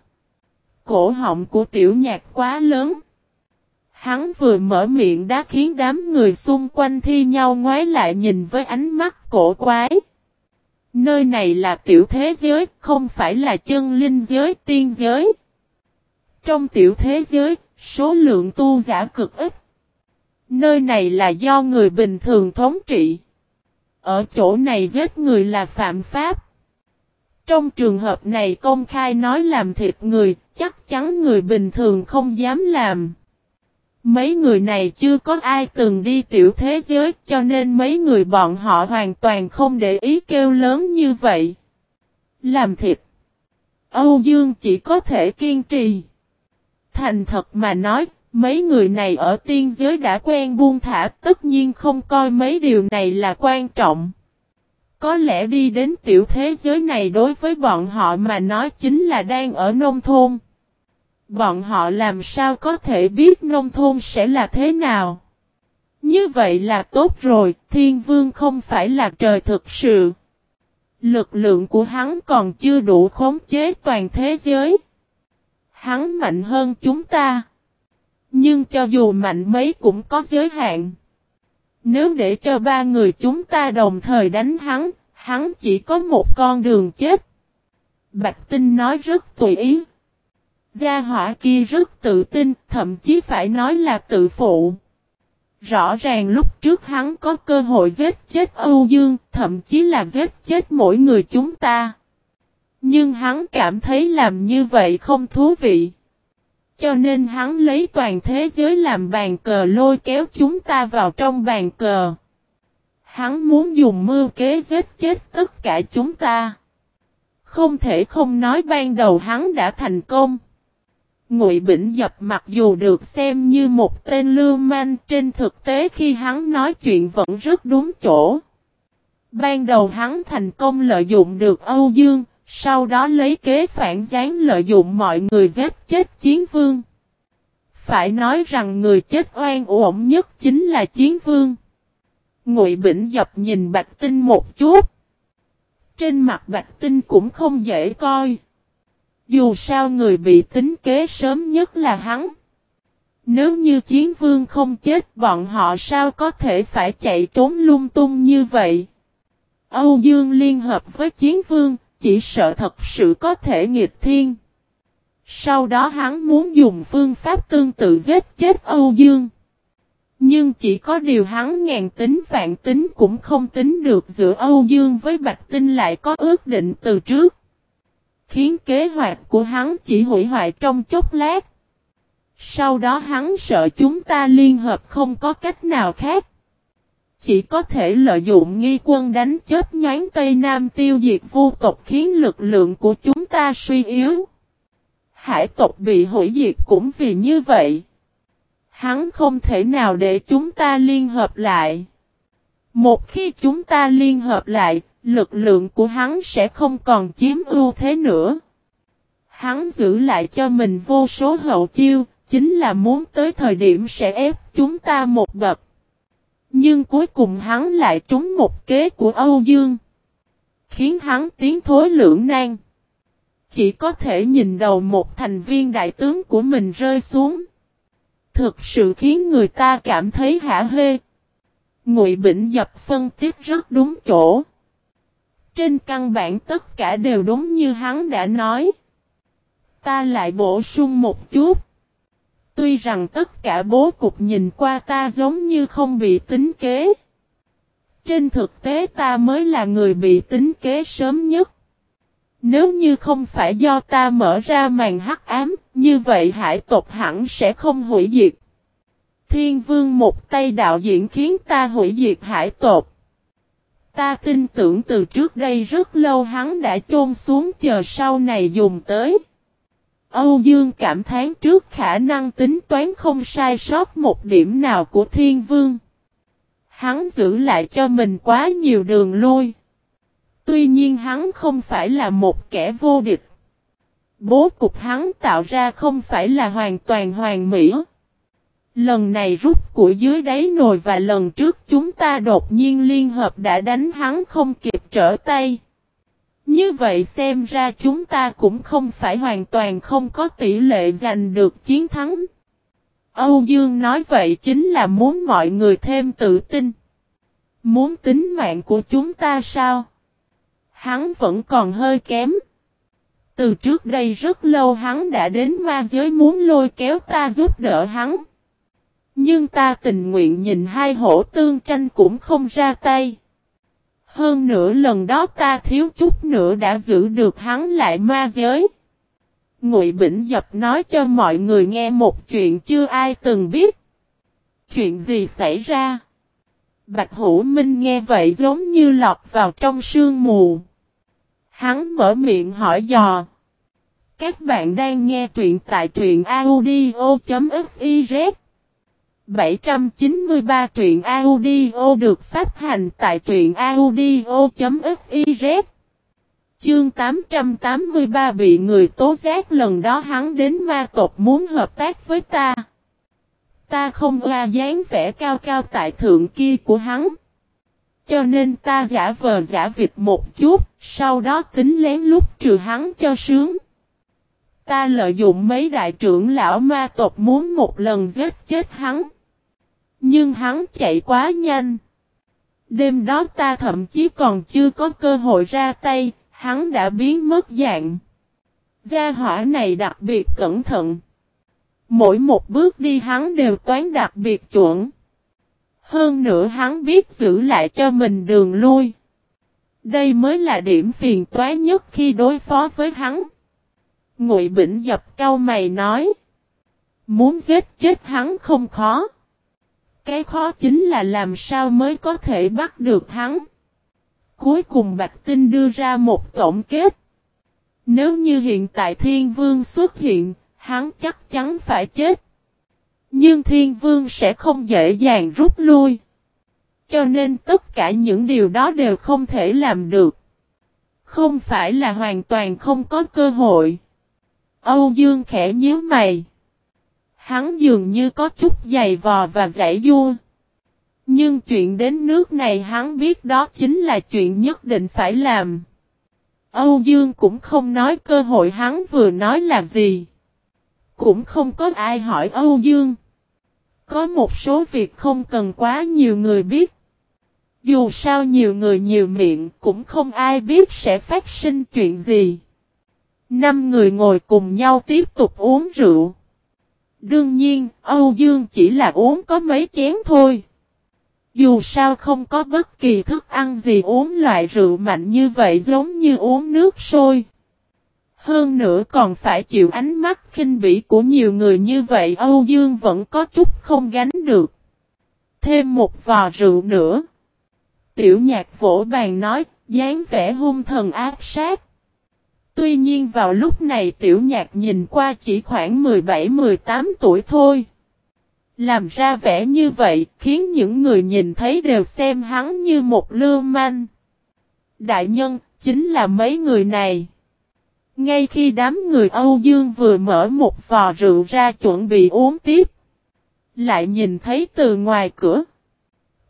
Cổ họng của tiểu nhạc quá lớn. Hắn vừa mở miệng đã khiến đám người xung quanh thi nhau ngoái lại nhìn với ánh mắt cổ quái. Nơi này là tiểu thế giới, không phải là chân linh giới, tiên giới. Trong tiểu thế giới, số lượng tu giả cực ít. Nơi này là do người bình thường thống trị. Ở chỗ này giết người là phạm pháp. Trong trường hợp này công khai nói làm thịt người, chắc chắn người bình thường không dám làm. Mấy người này chưa có ai từng đi tiểu thế giới cho nên mấy người bọn họ hoàn toàn không để ý kêu lớn như vậy. Làm thịt. Âu Dương chỉ có thể kiên trì. Thành thật mà nói, mấy người này ở tiên giới đã quen buông thả tất nhiên không coi mấy điều này là quan trọng. Có lẽ đi đến tiểu thế giới này đối với bọn họ mà nói chính là đang ở nông thôn. Bọn họ làm sao có thể biết nông thôn sẽ là thế nào? Như vậy là tốt rồi, thiên vương không phải là trời thực sự. Lực lượng của hắn còn chưa đủ khống chế toàn thế giới. Hắn mạnh hơn chúng ta. Nhưng cho dù mạnh mấy cũng có giới hạn. Nếu để cho ba người chúng ta đồng thời đánh hắn, hắn chỉ có một con đường chết. Bạch Tinh nói rất tùy ý. Gia hỏa kia rất tự tin, thậm chí phải nói là tự phụ. Rõ ràng lúc trước hắn có cơ hội giết chết Âu Dương, thậm chí là giết chết mỗi người chúng ta. Nhưng hắn cảm thấy làm như vậy không thú vị. Cho nên hắn lấy toàn thế giới làm bàn cờ lôi kéo chúng ta vào trong bàn cờ. Hắn muốn dùng mưu kế giết chết tất cả chúng ta. Không thể không nói ban đầu hắn đã thành công. Ngụy Bỉnh Dập mặc dù được xem như một tên lưu manh trên thực tế khi hắn nói chuyện vẫn rất đúng chỗ. Ban đầu hắn thành công lợi dụng được Âu Dương, sau đó lấy kế phản gián lợi dụng mọi người giết chết chiến vương. Phải nói rằng người chết oan uổng nhất chính là chiến vương. Ngụy Bỉnh dập nhìn Bạch Tinh một chút. Trên mặt Bạch Tinh cũng không dễ coi. Dù sao người bị tính kế sớm nhất là hắn. Nếu như chiến vương không chết bọn họ sao có thể phải chạy trốn lung tung như vậy. Âu Dương liên hợp với chiến vương, chỉ sợ thật sự có thể nghịch thiên. Sau đó hắn muốn dùng phương pháp tương tự giết chết Âu Dương. Nhưng chỉ có điều hắn ngàn tính vạn tính cũng không tính được giữa Âu Dương với Bạch Tinh lại có ước định từ trước. Khiến kế hoạch của hắn chỉ hủy hoại trong chốc lát. Sau đó hắn sợ chúng ta liên hợp không có cách nào khác. Chỉ có thể lợi dụng nghi quân đánh chết nhánh Tây Nam tiêu diệt vô tộc khiến lực lượng của chúng ta suy yếu. Hải tộc bị hủy diệt cũng vì như vậy. Hắn không thể nào để chúng ta liên hợp lại. Một khi chúng ta liên hợp lại, lực lượng của hắn sẽ không còn chiếm ưu thế nữa. Hắn giữ lại cho mình vô số hậu chiêu, chính là muốn tới thời điểm sẽ ép chúng ta một bậc. Nhưng cuối cùng hắn lại trúng một kế của Âu Dương. Khiến hắn tiến thối lưỡng nan. Chỉ có thể nhìn đầu một thành viên đại tướng của mình rơi xuống. Thực sự khiến người ta cảm thấy hả hê. Ngụy Bỉnh Dập phân tích rất đúng chỗ. Trên căn bản tất cả đều đúng như hắn đã nói. Ta lại bổ sung một chút. Tuy rằng tất cả bố cục nhìn qua ta giống như không bị tính kế. Trên thực tế ta mới là người bị tính kế sớm nhất. Nếu như không phải do ta mở ra màn hắc ám, như vậy hải tộc hẳn sẽ không hủy diệt. Thiên vương một tay đạo diễn khiến ta hủy diệt hải tộc. Ta tin tưởng từ trước đây rất lâu hắn đã chôn xuống chờ sau này dùng tới. Âu Dương cảm thán trước khả năng tính toán không sai sót một điểm nào của thiên vương. Hắn giữ lại cho mình quá nhiều đường lui. Tuy nhiên hắn không phải là một kẻ vô địch. Bố cục hắn tạo ra không phải là hoàn toàn hoàn mỹ. Lần này rút của dưới đáy nồi và lần trước chúng ta đột nhiên liên hợp đã đánh hắn không kịp trở tay. Như vậy xem ra chúng ta cũng không phải hoàn toàn không có tỷ lệ giành được chiến thắng. Âu Dương nói vậy chính là muốn mọi người thêm tự tin. Muốn tính mạng của chúng ta sao? Hắn vẫn còn hơi kém. Từ trước đây rất lâu hắn đã đến ma giới muốn lôi kéo ta giúp đỡ hắn. Nhưng ta tình nguyện nhìn hai hổ tương tranh cũng không ra tay. Hơn nữa lần đó ta thiếu chút nữa đã giữ được hắn lại ma giới. Ngụy Bỉnh Dập nói cho mọi người nghe một chuyện chưa ai từng biết. Chuyện gì xảy ra? Bạch Hữu Minh nghe vậy giống như lọt vào trong sương mù. Hắn mở miệng hỏi dò. Các bạn đang nghe truyện tại truyện audio.fif 793 truyện audio được phát hành tại truyện audio.fiz Chương 883 bị người tố giác lần đó hắn đến ma tộc muốn hợp tác với ta. Ta không ra dáng vẻ cao cao tại thượng kia của hắn. Cho nên ta giả vờ giả vịt một chút, sau đó tính lén lút trừ hắn cho sướng. Ta lợi dụng mấy đại trưởng lão ma tộc muốn một lần giết chết hắn. Nhưng hắn chạy quá nhanh. Đêm đó ta thậm chí còn chưa có cơ hội ra tay, hắn đã biến mất dạng. Gia hỏa này đặc biệt cẩn thận. Mỗi một bước đi hắn đều toán đặc biệt chuẩn. Hơn nữa hắn biết giữ lại cho mình đường lui. Đây mới là điểm phiền toái nhất khi đối phó với hắn. Ngụy Bỉnh dập cao mày nói. Muốn giết chết hắn không khó. Cái khó chính là làm sao mới có thể bắt được hắn. Cuối cùng Bạch Tinh đưa ra một tổng kết. Nếu như hiện tại Thiên Vương xuất hiện, hắn chắc chắn phải chết. Nhưng Thiên Vương sẽ không dễ dàng rút lui. Cho nên tất cả những điều đó đều không thể làm được. Không phải là hoàn toàn không có cơ hội. Âu Dương khẽ nhíu mày. Hắn dường như có chút dày vò và giải vua. Nhưng chuyện đến nước này hắn biết đó chính là chuyện nhất định phải làm. Âu Dương cũng không nói cơ hội hắn vừa nói là gì. Cũng không có ai hỏi Âu Dương. Có một số việc không cần quá nhiều người biết. Dù sao nhiều người nhiều miệng cũng không ai biết sẽ phát sinh chuyện gì. Năm người ngồi cùng nhau tiếp tục uống rượu. Đương nhiên, Âu Dương chỉ là uống có mấy chén thôi. Dù sao không có bất kỳ thức ăn gì uống loại rượu mạnh như vậy giống như uống nước sôi. Hơn nữa còn phải chịu ánh mắt khinh bỉ của nhiều người như vậy Âu Dương vẫn có chút không gánh được. Thêm một vò rượu nữa. Tiểu nhạc vỗ bàn nói, dáng vẻ hung thần ác sát. Tuy nhiên vào lúc này tiểu nhạc nhìn qua chỉ khoảng 17-18 tuổi thôi. Làm ra vẻ như vậy khiến những người nhìn thấy đều xem hắn như một lưu manh. Đại nhân, chính là mấy người này. Ngay khi đám người Âu Dương vừa mở một vò rượu ra chuẩn bị uống tiếp. Lại nhìn thấy từ ngoài cửa.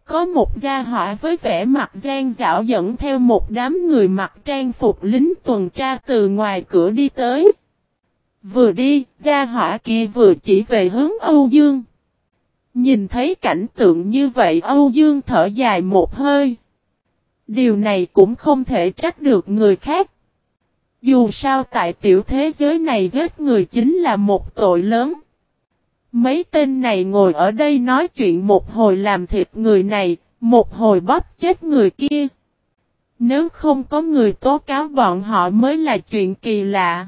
Có một gia hỏa với vẻ mặt gian dạo dẫn theo một đám người mặc trang phục lính tuần tra từ ngoài cửa đi tới. Vừa đi, gia hỏa kia vừa chỉ về hướng Âu Dương. Nhìn thấy cảnh tượng như vậy Âu Dương thở dài một hơi. Điều này cũng không thể trách được người khác. Dù sao tại tiểu thế giới này giết người chính là một tội lớn. Mấy tên này ngồi ở đây nói chuyện một hồi làm thịt người này, một hồi bóp chết người kia. Nếu không có người tố cáo bọn họ mới là chuyện kỳ lạ.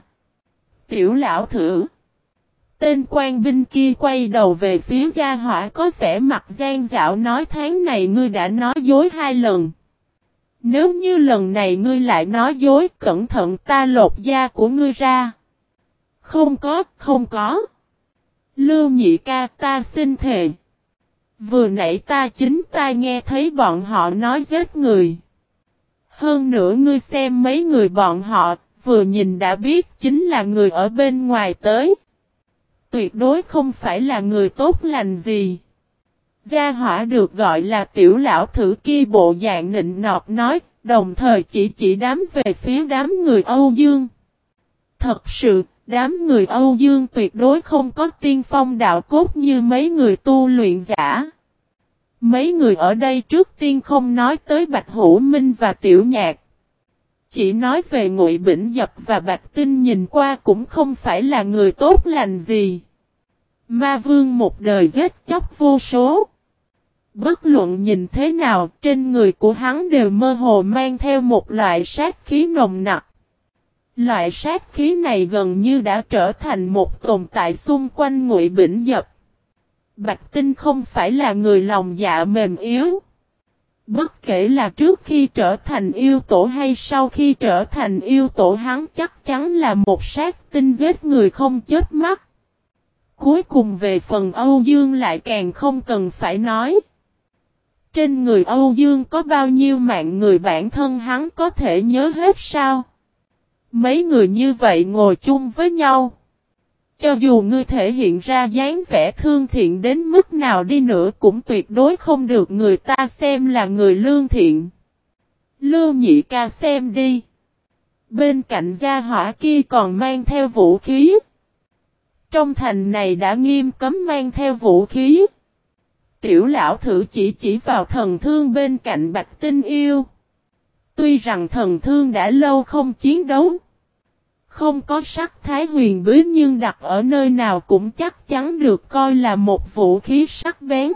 Tiểu lão thử. Tên quan binh kia quay đầu về phía gia hỏa có vẻ mặt gian dạo nói tháng này ngươi đã nói dối hai lần. Nếu như lần này ngươi lại nói dối cẩn thận ta lột da của ngươi ra. Không có, không có. Lưu nhị ca ta xin thề. Vừa nãy ta chính ta nghe thấy bọn họ nói giết người. Hơn nữa ngươi xem mấy người bọn họ, vừa nhìn đã biết chính là người ở bên ngoài tới. Tuyệt đối không phải là người tốt lành gì. Gia hỏa được gọi là tiểu lão thử kia bộ dạng nịnh nọt nói, đồng thời chỉ chỉ đám về phía đám người Âu Dương. Thật sự, đám người Âu Dương tuyệt đối không có tiên phong đạo cốt như mấy người tu luyện giả. Mấy người ở đây trước tiên không nói tới Bạch Hữu Minh và Tiểu Nhạc. Chỉ nói về Ngụy Bỉnh Dập và Bạch Tinh nhìn qua cũng không phải là người tốt lành gì. Ma Vương một đời giết chóc vô số. Bất luận nhìn thế nào, trên người của hắn đều mơ hồ mang theo một loại sát khí nồng nặc. Loại sát khí này gần như đã trở thành một tồn tại xung quanh ngụy bỉnh dập. Bạch Tinh không phải là người lòng dạ mềm yếu. Bất kể là trước khi trở thành yêu tổ hay sau khi trở thành yêu tổ, hắn chắc chắn là một sát tinh giết người không chết mắt. Cuối cùng về phần Âu Dương lại càng không cần phải nói. Trên người Âu Dương có bao nhiêu mạng người bản thân hắn có thể nhớ hết sao? Mấy người như vậy ngồi chung với nhau. Cho dù ngươi thể hiện ra dáng vẻ thương thiện đến mức nào đi nữa cũng tuyệt đối không được người ta xem là người lương thiện. Lưu nhị ca xem đi. Bên cạnh gia hỏa kia còn mang theo vũ khí. Trong thành này đã nghiêm cấm mang theo vũ khí. Tiểu lão thử chỉ chỉ vào thần thương bên cạnh bạch tinh yêu. Tuy rằng thần thương đã lâu không chiến đấu. Không có sắc thái huyền bí nhưng đặt ở nơi nào cũng chắc chắn được coi là một vũ khí sắc bén.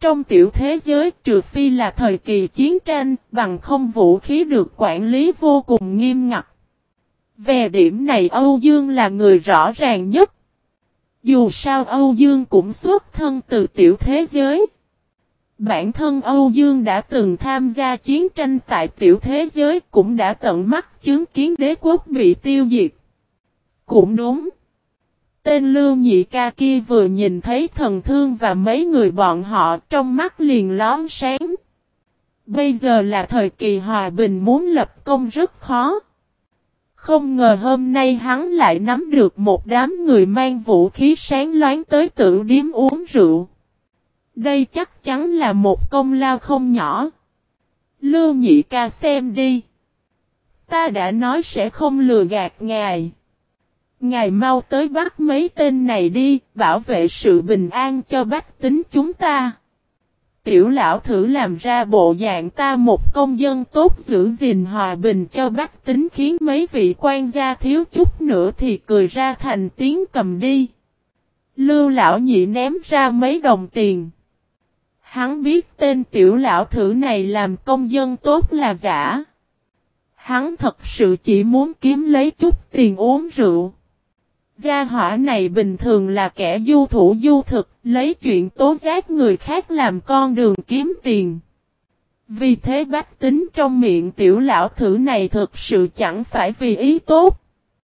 Trong tiểu thế giới, trừ phi là thời kỳ chiến tranh, bằng không vũ khí được quản lý vô cùng nghiêm ngặt. Về điểm này Âu Dương là người rõ ràng nhất. Dù sao Âu Dương cũng xuất thân từ tiểu thế giới. Bản thân Âu Dương đã từng tham gia chiến tranh tại tiểu thế giới cũng đã tận mắt chứng kiến đế quốc bị tiêu diệt. Cũng đúng. Tên lưu nhị ca kia vừa nhìn thấy thần thương và mấy người bọn họ trong mắt liền lón sáng. Bây giờ là thời kỳ hòa bình muốn lập công rất khó. Không ngờ hôm nay hắn lại nắm được một đám người mang vũ khí sáng loáng tới tự điếm uống rượu. Đây chắc chắn là một công lao không nhỏ. Lưu nhị ca xem đi. Ta đã nói sẽ không lừa gạt ngài. Ngài mau tới bắt mấy tên này đi, bảo vệ sự bình an cho bách tính chúng ta. Tiểu lão thử làm ra bộ dạng ta một công dân tốt giữ gìn hòa bình cho bách tính khiến mấy vị quan gia thiếu chút nữa thì cười ra thành tiếng cầm đi. Lưu lão nhị ném ra mấy đồng tiền. Hắn biết tên tiểu lão thử này làm công dân tốt là giả. Hắn thật sự chỉ muốn kiếm lấy chút tiền uống rượu. Gia hỏa này bình thường là kẻ du thủ du thực, lấy chuyện tố giác người khác làm con đường kiếm tiền. Vì thế bách tính trong miệng tiểu lão thử này thực sự chẳng phải vì ý tốt.